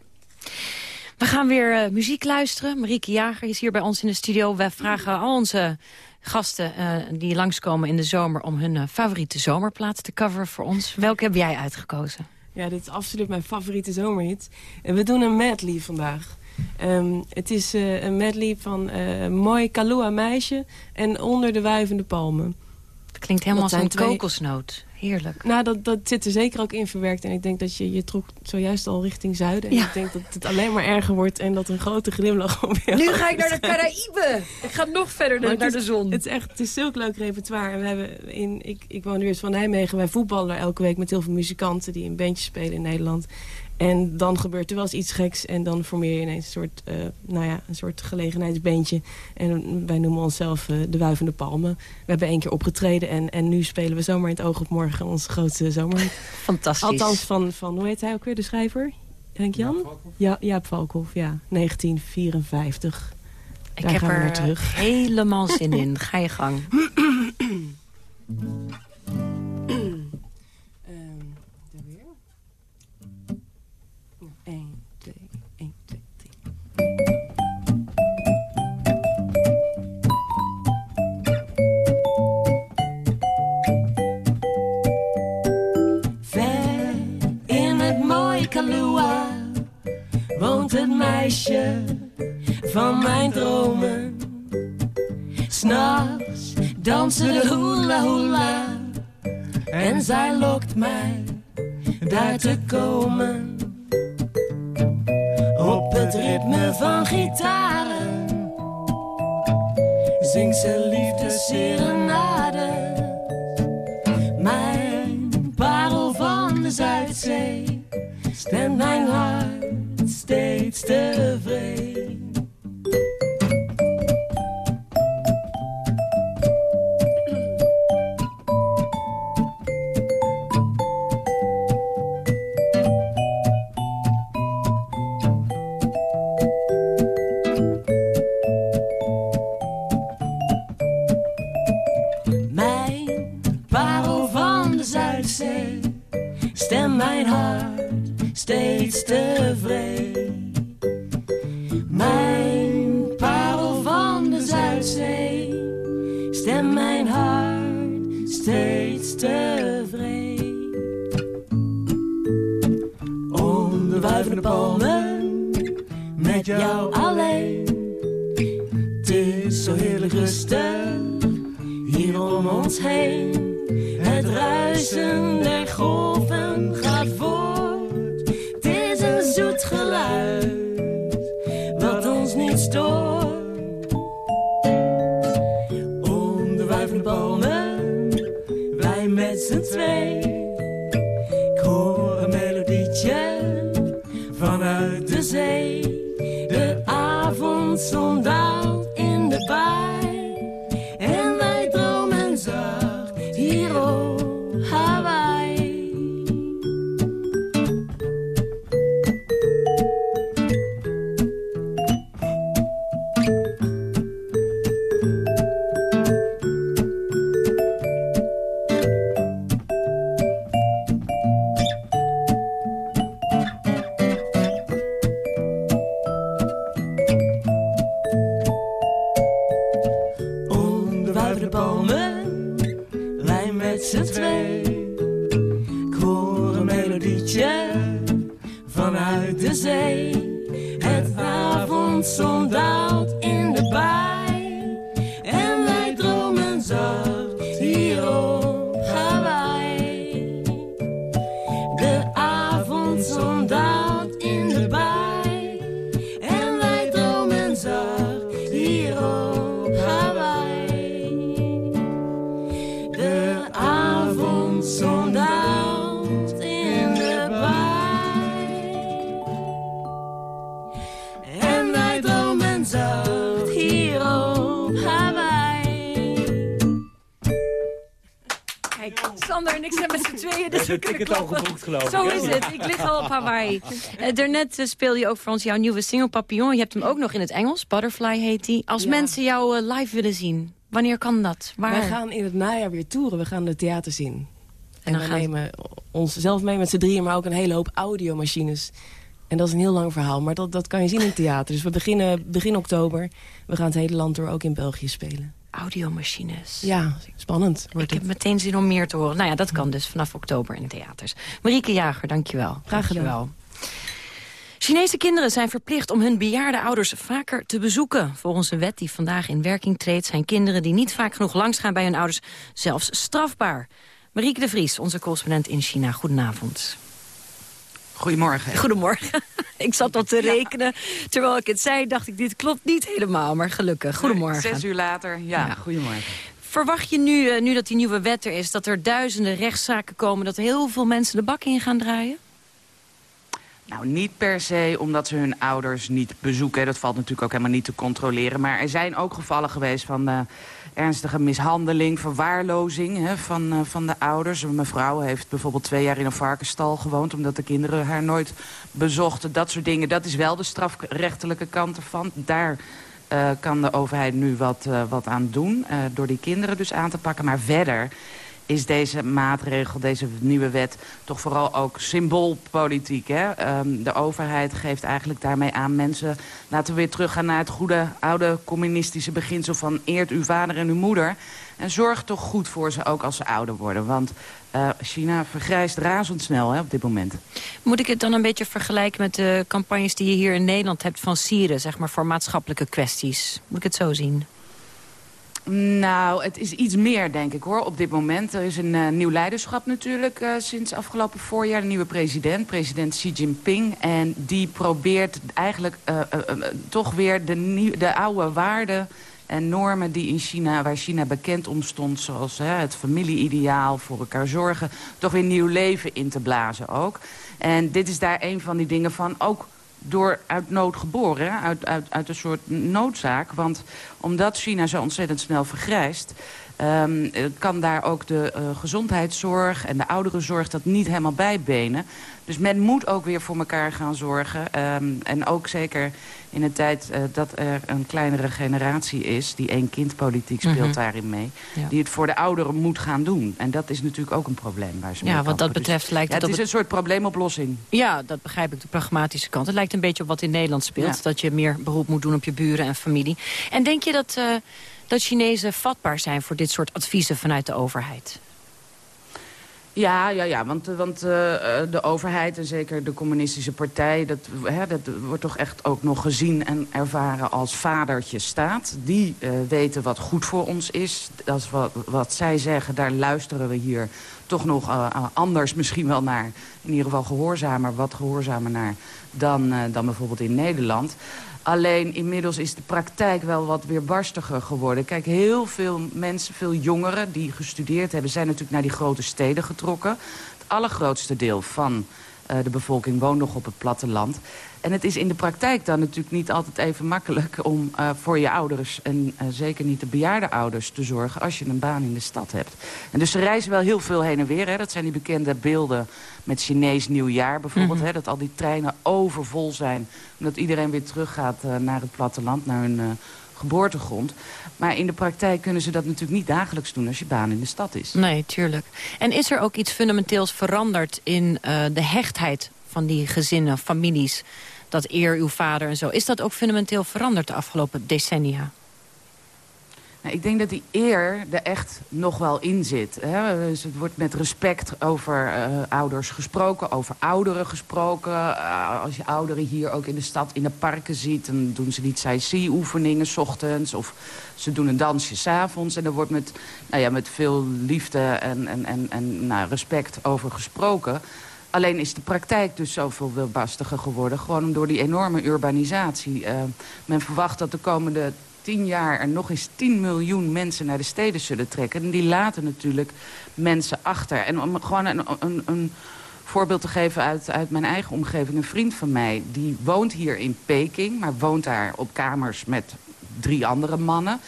We gaan weer uh, muziek luisteren. Marieke Jager is hier bij ons in de studio. We vragen al onze gasten uh, die langskomen in de zomer... om hun uh, favoriete zomerplaat te coveren voor ons. Welke heb jij uitgekozen? Ja, dit is absoluut mijn favoriete zomerhit. En we doen een medley vandaag. Um, het is een medley van Mooi Kalua Meisje en Onder de Wuivende Palmen. Het klinkt helemaal als een twee... kokosnoot. Heerlijk. Nou, dat, dat zit er zeker ook in verwerkt. En ik denk dat je, je trok zojuist al richting zuiden. En ik denk dat het alleen maar erger wordt en dat een grote glimlach op je Nu ga ik naar de Caraïbe. Ik ga nog verder naar, naar de zon. Het is echt het is zulk leuk repertoire. En we hebben in, ik, ik woon nu eens van Nijmegen. Wij voetballen elke week met heel veel muzikanten die een bandje spelen in Nederland. En dan gebeurt er wel eens iets geks. En dan formeer je ineens een soort, uh, nou ja, een soort gelegenheidsbeentje. En wij noemen onszelf uh, de Wuivende Palmen. We hebben één keer opgetreden. En, en nu spelen we zomaar in het oog op morgen onze grootste zomer. Fantastisch. Althans van, van, hoe heet hij ook weer, de schrijver? Henk Jan? Ja, Jaap Valkhoff, ja. 1954. Ik heb er terug. helemaal zin in. Ga je gang. meisje van mijn dromen. S'nachts dansen de hula hula en zij lokt mij daar te komen. Op het ritme van gitaren zingt ze liefdesserenade. Mijn parel van de Zuidzee stemt mijn hart steeds tevreden. Steeds tevreden. Onder wuivende palmen, met jou alleen. Het is zo heerlijk rustig, hier om ons heen. Het ruisen Sander en ik zijn met z'n tweeën. Dus we kunnen het al klappen. geboekt, geloof ik, Zo is het. Ik lig al op Hawaii. Uh, daarnet eh, speel je ook voor ons jouw nieuwe single Papillon. Je hebt hem ook nog in het Engels. Butterfly heet die. Als Ja. mensen jou eh, live willen zien, wanneer kan dat? Waar? Wij gaan in het najaar weer toeren. We gaan de theater zien. En, dan we gaan- nemen ons zelf mee met z'n drieën, maar ook een hele hoop audiomachines. En dat is een heel lang verhaal, maar dat, dat kan je zien in theater. Dus we beginnen begin oktober. We gaan het hele land door, ook in België spelen. Audiomachines. Ja, spannend. Ik heb meteen zin om meer te horen. Nou ja, dat kan dus vanaf oktober in theaters. Marieke Jager, dankjewel. Graag gedaan. Dankjewel. Chinese kinderen zijn verplicht om hun bejaarde ouders vaker te bezoeken. Volgens een wet die vandaag in werking treedt... zijn kinderen die niet vaak genoeg langsgaan bij hun ouders zelfs strafbaar. Marieke de Vries, onze correspondent in China. Goedenavond. Goedemorgen. Goedemorgen. ik zat al te rekenen. Terwijl ik het zei, dacht ik, dit klopt niet helemaal. Maar gelukkig. Goedemorgen. Zes uur later, ja, Ja. goedemorgen. Verwacht je nu, eh, nu dat die nieuwe wet er is... dat er duizenden rechtszaken komen... dat heel veel mensen de bak in gaan draaien? Nou, niet per se omdat ze hun ouders niet bezoeken. Dat valt natuurlijk ook helemaal niet te controleren. Maar er zijn ook gevallen geweest van eh, ernstige mishandeling, verwaarlozing hè, van, eh, van de ouders. Een mevrouw heeft bijvoorbeeld twee jaar in een varkenstal gewoond... omdat de kinderen haar nooit bezochten. Dat soort dingen, dat is wel de strafrechtelijke kant ervan. Daar eh, kan de overheid nu wat, eh, wat aan doen. door die kinderen dus aan te pakken. Maar verder is deze maatregel, deze nieuwe wet... toch vooral ook symboolpolitiek. Hè? Ehm, de overheid geeft eigenlijk daarmee aan mensen... laten we weer teruggaan naar het goede oude communistische beginsel... van eert uw vader en uw moeder. En zorg toch goed voor ze, ook als ze ouder worden. Want eh, China vergrijst razendsnel hè, op dit moment. Moet ik het dan een beetje vergelijken met de campagnes die je hier in Nederland hebt van Sieren, zeg maar, voor maatschappelijke kwesties? Moet ik het zo zien? Nou, het is iets meer, denk ik, hoor, op dit moment. Er is een eh, nieuw leiderschap natuurlijk eh, sinds afgelopen voorjaar. De nieuwe president, president Xi Jinping. En die probeert eigenlijk eh, toch weer de, de oude waarden en normen die in China, waar China bekend om stond... zoals het familieideaal, voor elkaar zorgen... toch weer nieuw leven in te blazen ook. En dit is daar een van die dingen van... ook door uit nood geboren? Uit, uit, uit een soort noodzaak. Want omdat China zo ontzettend snel vergrijst... eh, kan daar ook de eh, gezondheidszorg en de ouderenzorg dat niet helemaal bijbenen. Dus men moet ook weer voor elkaar gaan zorgen. ehm, en ook zeker in een tijd eh, dat er een kleinere generatie is... die één kindpolitiek speelt Mhm. daarin mee... Ja. die het voor de ouderen moet gaan doen. En dat is natuurlijk ook een probleem waar ze Ja, mee wat dat kampen. betreft lijkt ja, het het op is het- een soort probleemoplossing. Ja, dat begrijp ik, de pragmatische kant. Het lijkt een beetje op wat in Nederland speelt. Ja. Dat je meer beroep moet doen op je buren en familie. En denk je dat, dat Chinezen vatbaar zijn voor dit soort adviezen vanuit de overheid? Ja, ja, ja, want, want eh, eh, de overheid en zeker de communistische partij... Dat, hè, dat wordt toch echt ook nog gezien en ervaren als vadertje staat. Die eh, weten wat goed voor ons is. Dat is wat, wat zij zeggen, daar luisteren we hier toch nog anders misschien wel naar. In ieder geval gehoorzamer, wat gehoorzamer naar dan, dan bijvoorbeeld in Nederland. Alleen inmiddels is de praktijk wel wat weerbarstiger geworden. Kijk, heel veel mensen, veel jongeren die gestudeerd hebben... zijn natuurlijk naar die grote steden getrokken. Het allergrootste deel van eh, de bevolking woont nog op het platteland. En het is in de praktijk dan natuurlijk niet altijd even makkelijk... om eh, voor je ouders en eh, zeker niet de bejaarde ouders te zorgen... als je een baan in de stad hebt. En dus ze reizen wel heel veel heen en weer. Hè. Dat zijn die bekende beelden met Chinees nieuwjaar bijvoorbeeld. Mhm. hè, dat al die treinen overvol zijn. Omdat iedereen weer teruggaat uh, naar het platteland, naar hun geboortegrond. Maar in de praktijk kunnen ze dat natuurlijk niet dagelijks doen... als je baan in de stad is. Nee, tuurlijk. En is er ook iets fundamenteels veranderd in de hechtheid van die gezinnen, families? Dat eer uw vader en zo. Is dat ook fundamenteel veranderd de afgelopen decennia? Nou, ik denk dat die eer er echt nog wel in zit. Hè? Dus het wordt met respect over uh, ouders gesproken, over ouderen gesproken. Uh, als je ouderen hier ook in de stad in de parken ziet... dan doen ze niet Tai-Chi-oefeningen s ochtends of ze doen een dansje s'avonds. En er wordt met, nou ja, met veel liefde en, en, en, en nou, respect over gesproken... Alleen is de praktijk dus zoveel wilbastiger geworden. Gewoon door die enorme urbanisatie. Uh, men verwacht dat de komende tien jaar er nog eens 10 miljoen mensen naar de steden zullen trekken. En die laten natuurlijk mensen achter. En om gewoon een, een, een voorbeeld te geven uit, uit mijn eigen omgeving. Een vriend van mij, die woont hier in Peking... maar woont daar op kamers met drie andere mannen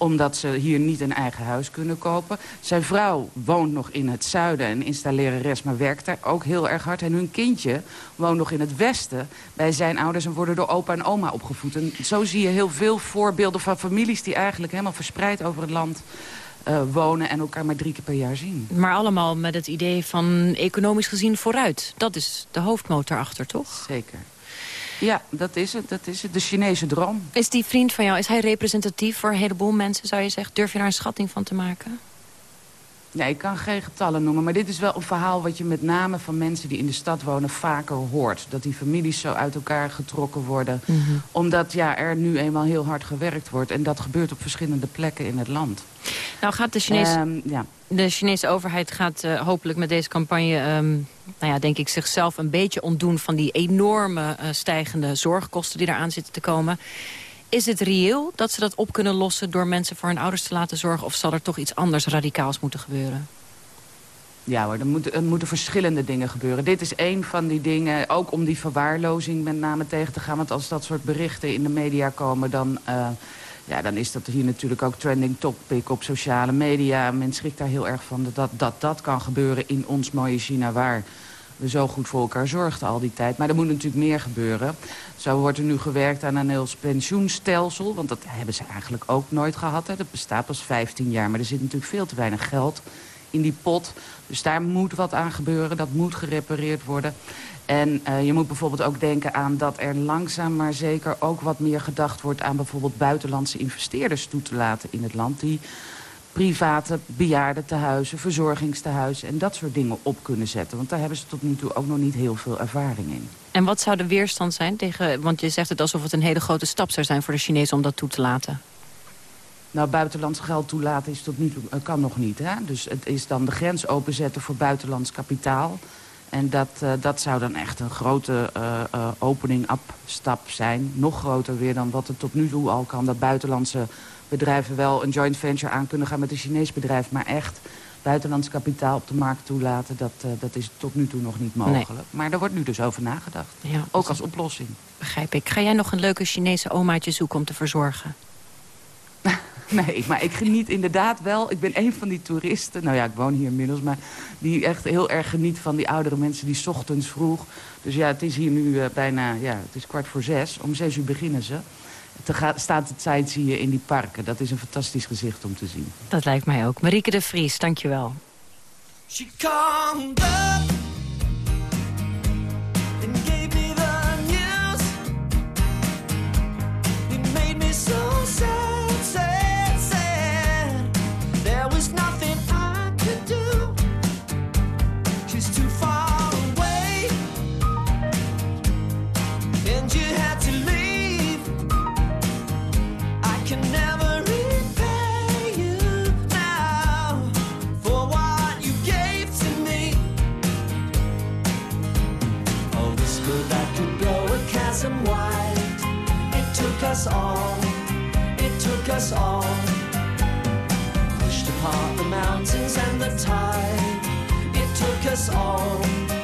omdat ze hier niet een eigen huis kunnen kopen. Zijn vrouw woont nog in het zuiden en installereres, maar werkt daar ook heel erg hard. En hun kindje woont nog in het westen bij zijn ouders... en worden door opa en oma opgevoed. En zo zie je heel veel voorbeelden van families... die eigenlijk helemaal verspreid over het land uh, wonen... en elkaar maar drie keer per jaar zien. Maar allemaal met het idee van economisch gezien vooruit. Dat is de hoofdmotor achter, toch? Zeker. Ja, dat is het. Dat is het. De Chinese droom. Is die vriend van jou, is hij representatief voor een heleboel mensen, zou je zeggen? Durf je daar een schatting van te maken? Nee, ik kan geen getallen noemen. Maar dit is wel een verhaal wat je met name van mensen die in de stad wonen vaker hoort. Dat die families zo uit elkaar getrokken worden. Mhm. Omdat ja, er nu eenmaal heel hard gewerkt wordt. En dat gebeurt op verschillende plekken in het land. Nou gaat de Chinese, Ehm, ja. de Chinese overheid gaat eh, hopelijk met deze campagne... ehm, nou ja, denk ik, zichzelf een beetje ontdoen van die enorme eh, stijgende zorgkosten die eraan zitten te komen. Is het reëel dat ze dat op kunnen lossen door mensen voor hun ouders te laten zorgen? Of zal er toch iets anders radicaals moeten gebeuren? Ja hoor, er moeten, er moeten verschillende dingen gebeuren. Dit is één van die dingen, ook om die verwaarlozing met name tegen te gaan. Want als dat soort berichten in de media komen, dan, eh, ja, dan is dat hier natuurlijk ook trending topic op sociale media. Men schrikt daar heel erg van dat dat, dat, dat kan gebeuren in ons mooie China waar we zo goed voor elkaar zorgden al die tijd. Maar er moet natuurlijk meer gebeuren. Zo wordt er nu gewerkt aan een heel pensioenstelsel. Want dat hebben ze eigenlijk ook nooit gehad. Hè. Dat bestaat pas 15 jaar. Maar er zit natuurlijk veel te weinig geld in die pot. Dus daar moet wat aan gebeuren. Dat moet gerepareerd worden. En eh, je moet bijvoorbeeld ook denken aan dat er langzaam maar zeker ook wat meer gedacht wordt aan bijvoorbeeld buitenlandse investeerders toe te laten in het land. Die private bejaardentehuizen, verzorgingstehuizen en dat soort dingen op kunnen zetten. Want daar hebben ze tot nu toe ook nog niet heel veel ervaring in. En wat zou de weerstand zijn tegen... want je zegt het alsof het een hele grote stap zou zijn voor de Chinezen om dat toe te laten. Nou, buitenlands geld toelaten is tot nu toe, eh, kan nog niet. Hè? Dus het is dan de grens openzetten voor buitenlands kapitaal. En dat, eh, dat zou dan echt een grote eh, eh, opening-up-stap zijn. Nog groter weer dan wat het tot nu toe al kan. Dat buitenlandse bedrijven wel een joint venture aan kunnen gaan met een Chinees bedrijf. Maar echt buitenlands kapitaal op de markt toelaten, dat, dat is tot nu toe nog niet mogelijk. Maar daar wordt nu dus over nagedacht. Ja, Ook als oplossing. Begrijp ik. Ga jij nog een leuke Chinese omaatje zoeken om te verzorgen? Nee, maar ik geniet inderdaad wel. Ik ben een van die toeristen, nou ja, ik woon hier inmiddels... maar die echt heel erg geniet van die oudere mensen die 's ochtends vroeg... dus ja, het is hier nu eh, bijna, ja, het is kwart voor zes. Om zes uur beginnen ze. Te ga, staat het tijd zie je in die parken. Dat is een fantastisch gezicht om te zien. Dat lijkt mij ook. Marieke de Vries, dankjewel. She called up and gave us all, it took us all. Pushed apart the mountains and the tide. It took us all.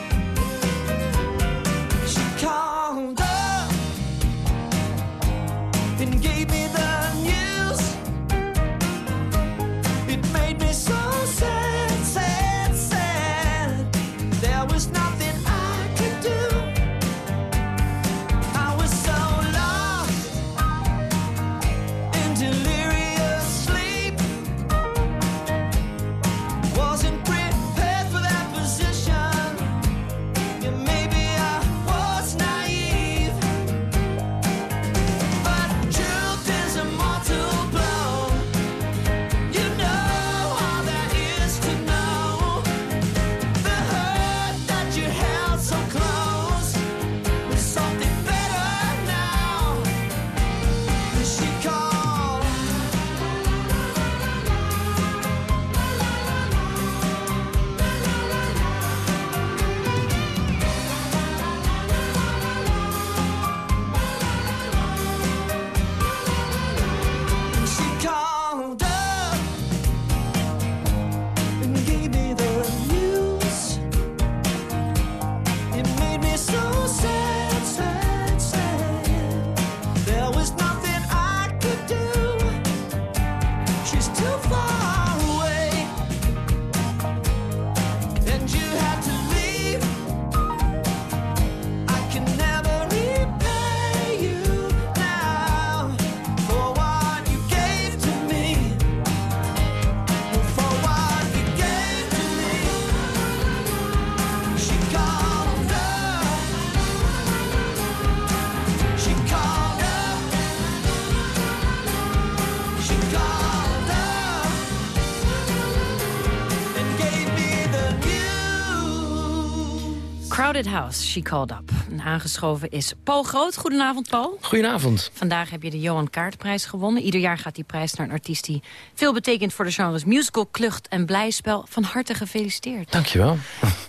Crowded House, She Called Up. En aangeschoven is Paul Groot. Goedenavond, Paul. Goedenavond. Vandaag heb je de Johan Kaartprijs gewonnen. Ieder jaar gaat die prijs naar een artiest die veel betekent voor de genres musical, klucht en blijspel. Van harte gefeliciteerd. Dankjewel.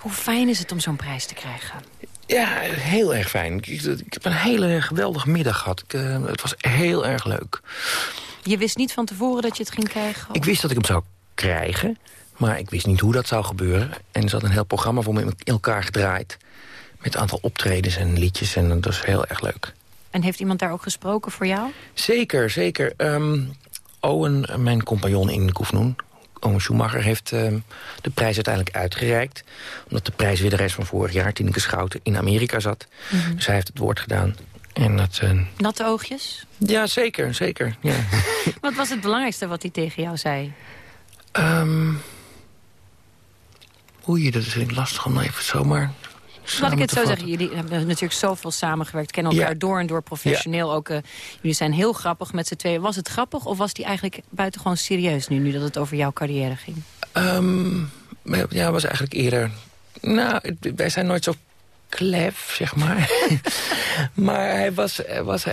Hoe fijn is het om zo'n prijs te krijgen? Ja, heel erg fijn. Ik, ik heb een hele geweldige middag gehad. Ik, uh, het was heel erg leuk. Je wist niet van tevoren dat je het ging krijgen? Ik wist dat ik hem zou krijgen. Maar ik wist niet hoe dat zou gebeuren. En er zat een heel programma voor me in elkaar gedraaid. Met een aantal optredens en liedjes. En dat was heel erg leuk. En heeft iemand daar ook gesproken voor jou? Zeker, zeker. Um, Owen, mijn compagnon in Koefnoen... Owen Schumacher heeft um, de prijs uiteindelijk uitgereikt. Omdat de prijswinnares van vorig jaar, Tineke Schouten, in Amerika zat. Mm -hmm. Dus hij heeft het woord gedaan. En dat, uh... Natte oogjes? Ja, zeker, zeker. Ja. wat was het belangrijkste wat hij tegen jou zei? Um, Oei, dat is lastig om even zomaar... Laat ik het zo zeggen, jullie hebben natuurlijk zoveel samengewerkt. Kennen elkaar ja. door en door professioneel. Ja. Ook, uh, jullie zijn heel grappig met z'n tweeën. Was het grappig of was die eigenlijk buitengewoon serieus nu... nu dat het over jouw carrière ging? Um, ja, was eigenlijk eerder... Nou, wij zijn nooit zo klef, zeg maar. maar hij was... was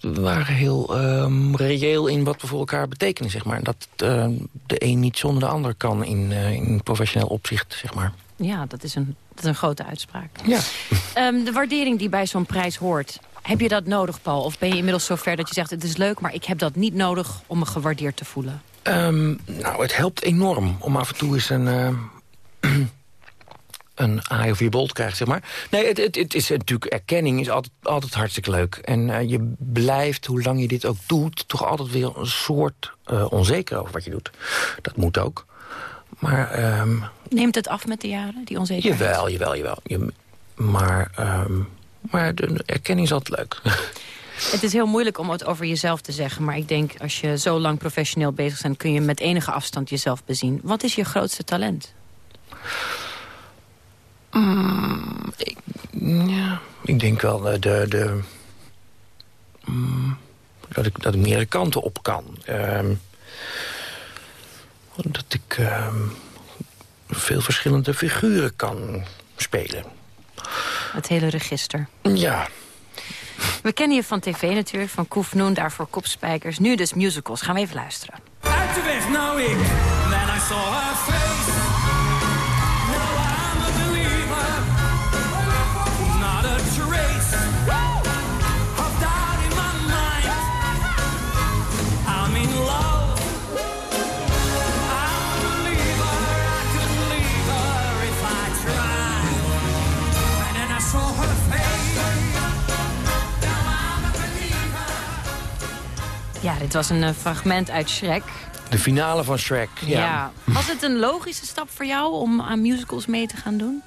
we waren heel um, reëel in wat we voor elkaar betekenen, zeg maar. Dat uh, de een niet zonder de ander kan in, uh, in professioneel opzicht, zeg maar. Ja, dat is een, dat is een grote uitspraak. Ja. Um, de waardering die bij zo'n prijs hoort, heb je dat nodig, Paul? Of ben je inmiddels zover dat je zegt, het is leuk, maar ik heb dat niet nodig om me gewaardeerd te voelen? Um, nou, het helpt enorm om af en toe eens een... Uh, een A of je bolt krijgt, zeg maar. Nee, het, het, het is natuurlijk, erkenning is altijd, altijd hartstikke leuk. En uh, je blijft, hoe lang je dit ook doet... toch altijd weer een soort uh, onzeker over wat je doet. Dat moet ook. Maar... Um, Neemt het af met de jaren, die onzekerheid? Jawel, jawel, jawel. Je, maar, um, maar de erkenning is altijd leuk. Het is heel moeilijk om het over jezelf te zeggen. Maar ik denk, als je zo lang professioneel bezig bent... kun je met enige afstand jezelf bezien. Wat is je grootste talent? Mm, ik, ja, ik denk wel de... de, de mm, dat, ik, dat ik meerdere kanten op kan. Um, dat ik um, veel verschillende figuren kan spelen. Het hele register. Ja. We kennen je van tv natuurlijk, van Koef Noen, daarvoor kopspijkers. Nu dus musicals. Gaan we even luisteren. Uit de weg, nou ik. Then I saw her face. Ja, dit was een uh, fragment uit Shrek. De finale van Shrek, ja. ja. Was het een logische stap voor jou om aan musicals mee te gaan doen?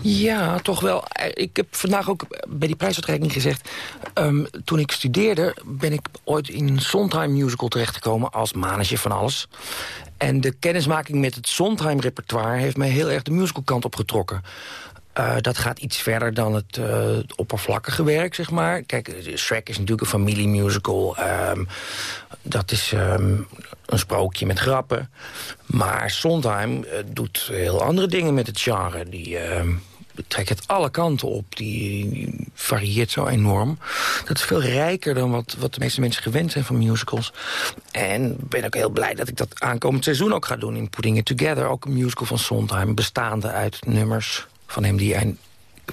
Ja, toch wel. Ik heb vandaag ook bij die prijsuitreiking gezegd... Um, toen ik studeerde ben ik ooit in een Sondheim musical terechtgekomen... als manager van alles. En de kennismaking met het Sondheim-repertoire... heeft mij heel erg de musicalkant opgetrokken. Uh, dat gaat iets verder dan het, uh, oppervlakkige werk, zeg maar. Kijk, Shrek is natuurlijk een familiemusical. Um, dat is um, een sprookje met grappen. Maar Sondheim uh, doet heel andere dingen met het genre. Die trekt het alle kanten op. Die, die, varieert zo enorm. Dat is veel rijker dan wat, wat de meeste mensen gewend zijn van musicals. En ben ook heel blij dat ik dat aankomend seizoen ook ga doen in Putting It Together. Ook een musical van Sondheim, bestaande uit nummers van hem die hij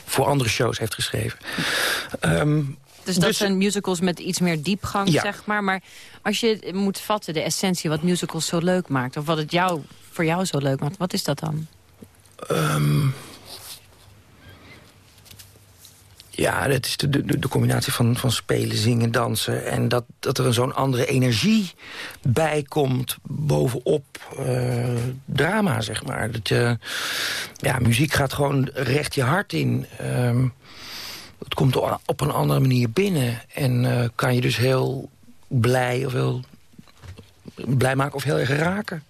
voor andere shows heeft geschreven. Um, dus dat dus, zijn musicals met iets meer diepgang, ja. zeg maar. Maar als je moet vatten, de essentie wat musicals zo leuk maakt... of wat het jou, voor jou zo leuk maakt, wat is dat dan? Um, ja, het is de, de, combinatie van, van spelen, zingen, dansen... en dat, dat er zo'n andere energie bij komt bovenop uh, drama, zeg maar. Dat ja, muziek gaat gewoon recht je hart in. Um, het komt op een andere manier binnen. En uh, kan je dus heel blij of heel blij maken of heel erg raken.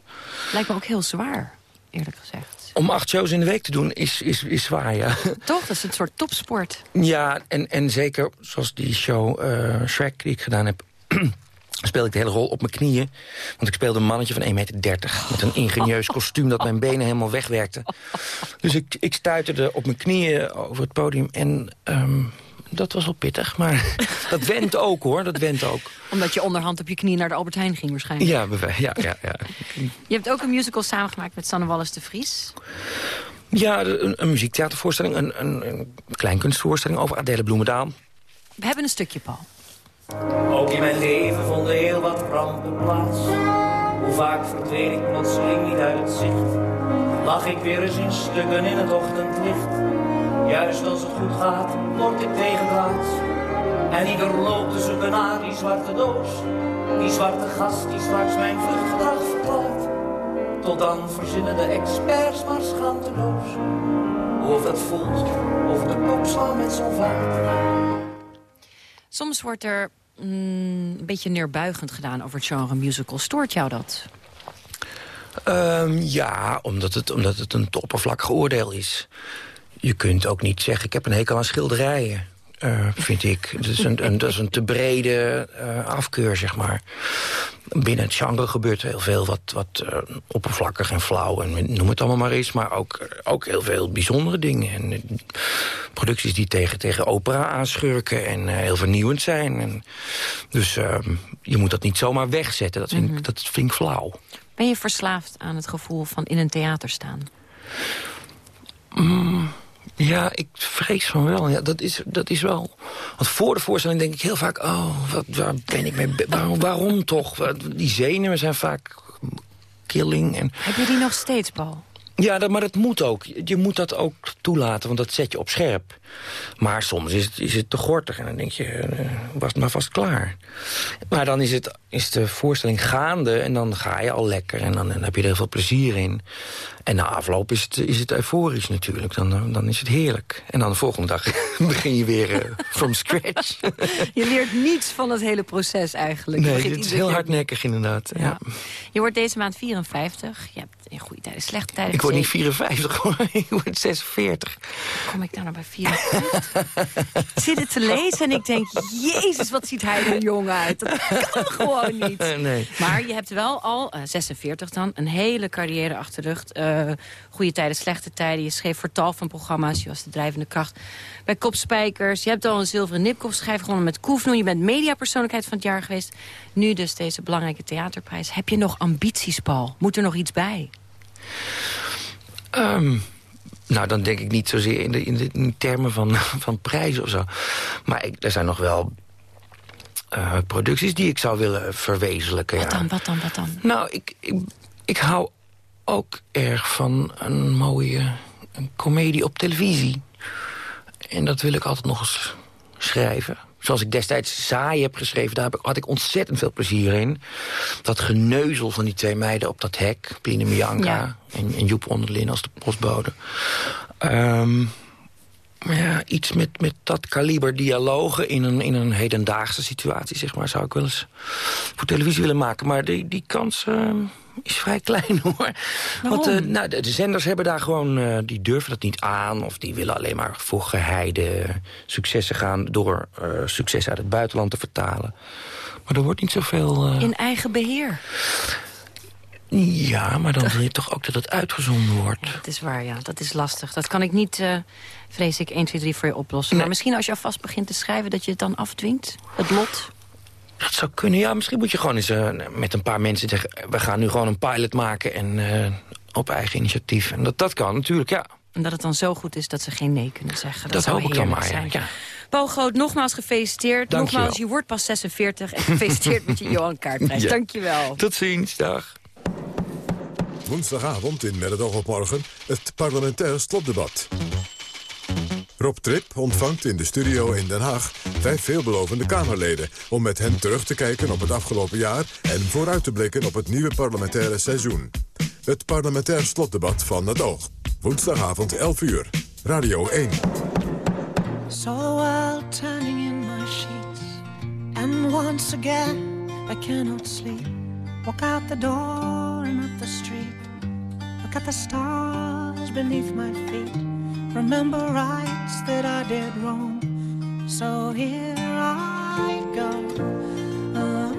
Lijkt me ook heel zwaar, eerlijk gezegd. Om acht shows in de week te doen is, is, is zwaar, ja. Toch? Dat is een soort topsport. Ja, en, en zeker zoals die show uh, Shrek die ik gedaan heb... speelde ik de hele rol op mijn knieën. Want ik speelde een mannetje van 1,30 meter. Met een ingenieus kostuum dat mijn benen helemaal wegwerkte. Dus ik, ik stuiterde op mijn knieën over het podium. En ehm, dat was wel pittig. Maar dat went ook hoor, dat went ook. Omdat je onderhand op je knie naar de Albert Heijn ging waarschijnlijk. Ja, ja, ja, ja. Je hebt ook een musical samengemaakt met Sanne Wallis de Vries. Ja, een, een muziektheatervoorstelling, een, een, een kleinkunstvoorstelling over Adele Bloemendaal. We hebben een stukje, Paul. Ook in mijn leven vonden heel wat rampen plaats. Hoe vaak verdween ik plotseling niet uit het zicht. Lag ik weer eens in stukken in het ochtendlicht. Juist als het goed gaat, word ik tegendraads. En ieder loopt te zoeken naar die zwarte doos. Die zwarte gast die straks mijn vluchtgedrag verklaart. Tot dan verzinnen de experts maar schaamteloos. Of het voelt, of de kop slaan met zo'n vaart. Soms wordt er mm, een beetje neerbuigend gedaan over het genre musical. Stoort jou dat? Ehm, ja, omdat het, omdat het een oppervlakkig oordeel is. Je kunt ook niet zeggen, ik heb een hekel aan schilderijen. eh, vind ik. Dat is een, een, dat is een te brede eh, afkeur, zeg maar. Binnen het genre gebeurt heel veel wat, wat eh, oppervlakkig en flauw. En noem het allemaal maar eens. Maar ook, ook heel veel bijzondere dingen. En, producties die tegen, tegen opera aanschurken en heel vernieuwend zijn. En, dus ehm, je moet dat niet zomaar wegzetten. Dat vind, ik, dat vind ik flauw. Ben je verslaafd aan het gevoel van in een theater staan? Mm, ja, ik vrees van wel. Ja, dat, is, dat is wel... Want voor de voorstelling denk ik heel vaak... oh, wat, waar ben ik mee... Waarom, waarom toch? Die zenuwen zijn vaak killing. En, Heb je die nog steeds, Paul? ja, dat, maar dat moet ook. Je, je moet dat ook toelaten, want dat zet je op scherp. Maar soms is het, is het te gortig en dan denk je... eh, was het maar vast klaar. Maar dan is, het, is de voorstelling gaande en dan ga je al lekker... en dan, dan heb je er heel veel plezier in. En na afloop is het, is het euforisch natuurlijk. Dan, eh, dan is het heerlijk. En dan de volgende dag begin je weer eh, from scratch. Je leert niets van het hele proces eigenlijk. Nee, het is heel hardnekkig inderdaad. Ja. Je wordt deze maand 54. Je hebt in goede tijden, slechte tijden Ik word niet gezeten. 54 hoor, ik word 46. Kom ik nou bij 54? ik zit het te lezen en ik denk... Jezus, wat ziet hij er jong uit. Dat kan gewoon niet. nee. Maar je hebt wel al, eh, 46 dan, een hele carrière achter de rug. Eh, goede tijden, slechte tijden. Je schreef voor tal van programma's. Je was de drijvende kracht bij Kopspijkers. Je hebt al een zilveren Nipkoff-schijf gewonnen met Koefnoen. Je bent mediapersoonlijkheid van het jaar geweest. Nu dus deze belangrijke theaterprijs. Heb je nog ambities, Paul? Moet er nog iets bij? Ehm, nou, dan denk ik niet zozeer in de, in de, in termen van, van prijs of zo. Maar ik, er zijn nog wel eh, producties die ik zou willen verwezenlijken. Wat ja. dan, wat dan, wat dan? Nou, ik, ik, ik hou ook erg van een mooie een komedie op televisie. En dat wil ik altijd nog eens schrijven. Zoals ik destijds Saai heb geschreven, daar had ik ontzettend veel plezier in. Dat geneuzel van die twee meiden op dat hek. Pline Bianca Ja. en, en Joep Onderlin als de postbode. Maar ja, iets met, met dat kaliber dialogen in een, in een hedendaagse situatie, zeg maar, zou ik wel eens voor televisie willen maken. Maar die, die kans ehm, is vrij klein, hoor. Want eh, nou, de, de zenders hebben daar gewoon, eh, die durven dat niet aan. Of die willen alleen maar voor geheide successen gaan door eh succes uit het buitenland te vertalen. Maar er wordt niet zoveel... In eigen beheer. Ja, maar dan wil je toch ook dat het uitgezonden wordt. Dat is waar, ja. Dat is lastig. Dat kan ik niet, eh, vrees ik, 1, 2, 3 voor je oplossen. Maar misschien als je alvast begint te schrijven... dat je het dan afdwingt, het lot. Dat zou kunnen, ja. Misschien moet je gewoon eens eh, met een paar mensen zeggen... we gaan nu gewoon een pilot maken en eh, op eigen initiatief. En dat, dat kan natuurlijk, ja. En dat het dan zo goed is dat ze geen nee kunnen zeggen. Dat, Dat zou hoop ik dan maar, ja. zijn. Ja. Paul Groot, nogmaals gefeliciteerd. Dank je nogmaals, je wordt pas 46 en gefeliciteerd met je Johan Kaartprijs. Ja. Dank je wel. Tot ziens, dag. Woensdagavond in Met het oog op morgen het parlementair slotdebat. Rob Trip ontvangt in de studio in Den Haag vijf veelbelovende Kamerleden... om met hen terug te kijken op het afgelopen jaar... en vooruit te blikken op het nieuwe parlementaire seizoen. Het parlementair slotdebat van het oog. Woensdagavond 11 uur. Radio 1. Saw the world turning in my sheets, and once again I cannot sleep. Walk out the door and up the street. Look at the stars beneath my feet. Remember rights that I did wrong. So here I go. Uh,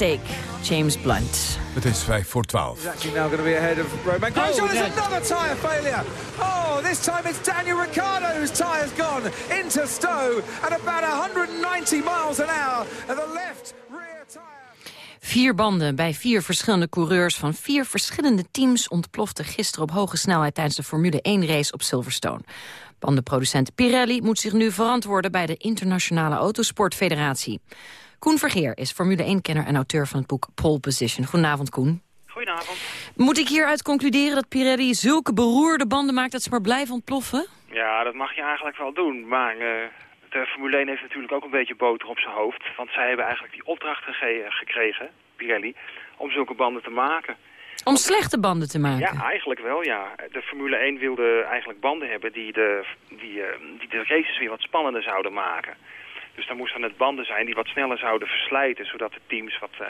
mistake, James Blunt. Het is 5 voor 12. actually now going to be ahead of Romain Grosjean. Oh, another tyre failure. Oh, this time it's Daniel Ricciardo whose tyre's gone into Stowe at about 190 miles an hour at the left rear. Vier banden bij vier verschillende coureurs van vier verschillende teams ontploften gisteren op hoge snelheid tijdens de Formule 1-race op Silverstone. Bandenproducent Pirelli moet zich nu verantwoorden bij de Internationale Autosportfederatie. Koen Vergeer is Formule 1-kenner en auteur van het boek Pole Position. Goedenavond, Koen. Goedenavond. Moet ik hieruit concluderen dat Pirelli zulke beroerde banden maakt dat ze maar blijven ontploffen? Ja, dat mag je eigenlijk wel doen. Maar eh, de Formule 1 heeft natuurlijk ook een beetje boter op zijn hoofd. Want zij hebben eigenlijk die opdracht gekregen, Pirelli, om zulke banden te maken. Om slechte banden te maken? Ja, eigenlijk wel, ja. De Formule 1 wilde eigenlijk banden hebben die de, die, eh, die de races weer wat spannender zouden maken. Dus dan moesten het banden zijn die wat sneller zouden verslijten, zodat de teams wat, eh,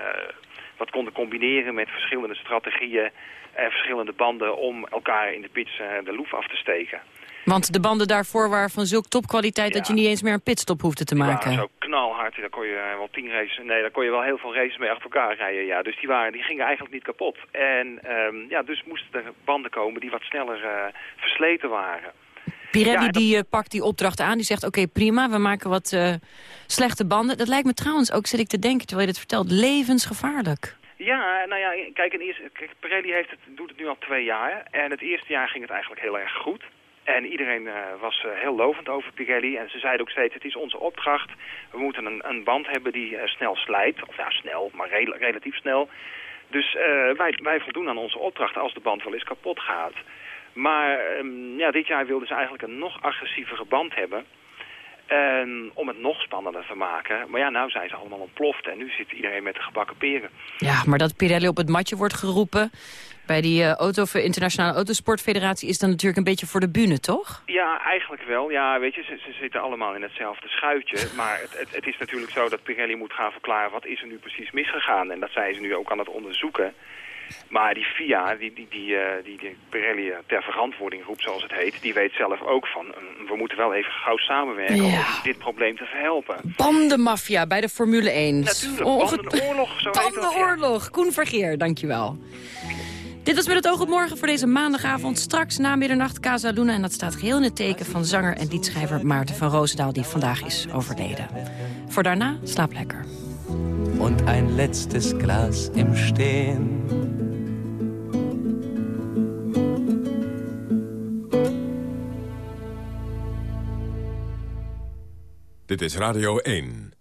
wat konden combineren met verschillende strategieën en verschillende banden om elkaar in de pits eh, de loef af te steken. Want de banden daarvoor waren van zulke topkwaliteit... dat je niet eens meer een pitstop hoefde te Die maken. waren zo knalhard, daar kon je eh, wel tien races, nee, daar kon je wel heel veel races mee achter elkaar rijden. Ja. Dus die, waren, die gingen eigenlijk niet kapot. En ehm, ja, dus moesten er banden komen die wat sneller versleten waren. Pirelli Ja, en dat- die eh, pakt die opdracht aan. Die zegt, oké, prima, we maken wat eh, slechte banden. Dat lijkt me trouwens ook, zit ik te denken terwijl je dit vertelt, levensgevaarlijk. Ja, nou ja, kijk, in eerste, kijk Pirelli heeft het, doet het nu al twee jaar. En het eerste jaar ging het eigenlijk heel erg goed. En iedereen eh, was heel lovend over Pirelli. En ze zeiden ook steeds, het is onze opdracht. We moeten een, een band hebben die snel slijt. Of ja, snel, maar rel- relatief snel. Dus wij, wij voldoen aan onze opdracht als de band wel eens kapot gaat. Maar ehm, ja, dit jaar wilden ze eigenlijk een nog agressievere band hebben. En om het nog spannender te maken. Maar ja, nou zijn ze allemaal ontploft. En nu zit iedereen met de gebakken peren. Ja, maar dat Pirelli op het matje wordt geroepen... bij die eh, auto, Internationale Autosportfederatie... is dan natuurlijk een beetje voor de bühne, toch? Ja, eigenlijk wel. Ja, weet je, ze, ze zitten allemaal in hetzelfde schuitje. Maar het, het, het is natuurlijk zo dat Pirelli moet gaan verklaren... wat is er nu precies misgegaan. En dat zijn ze nu ook aan het onderzoeken. Maar die FIA, die, die, die, eh, die, die Pirelli ter verantwoording roept, zoals het heet... die weet zelf ook van, mm, we moeten wel even gauw samenwerken... Ja. om dit probleem te verhelpen. Bandenmafia bij de Formule 1. Natuurlijk, bandenoorlog, zo ja. Koen Vergeer, dankjewel. Dit was met het oog op morgen voor deze maandagavond. Straks na middernacht Casa Luna. En dat staat geheel in het teken van zanger en liedschrijver Maarten van Roosendaal... die vandaag is overleden. Voor daarna, slaap lekker. und ein letztes Glas im Stehen. Dit is Radio 1.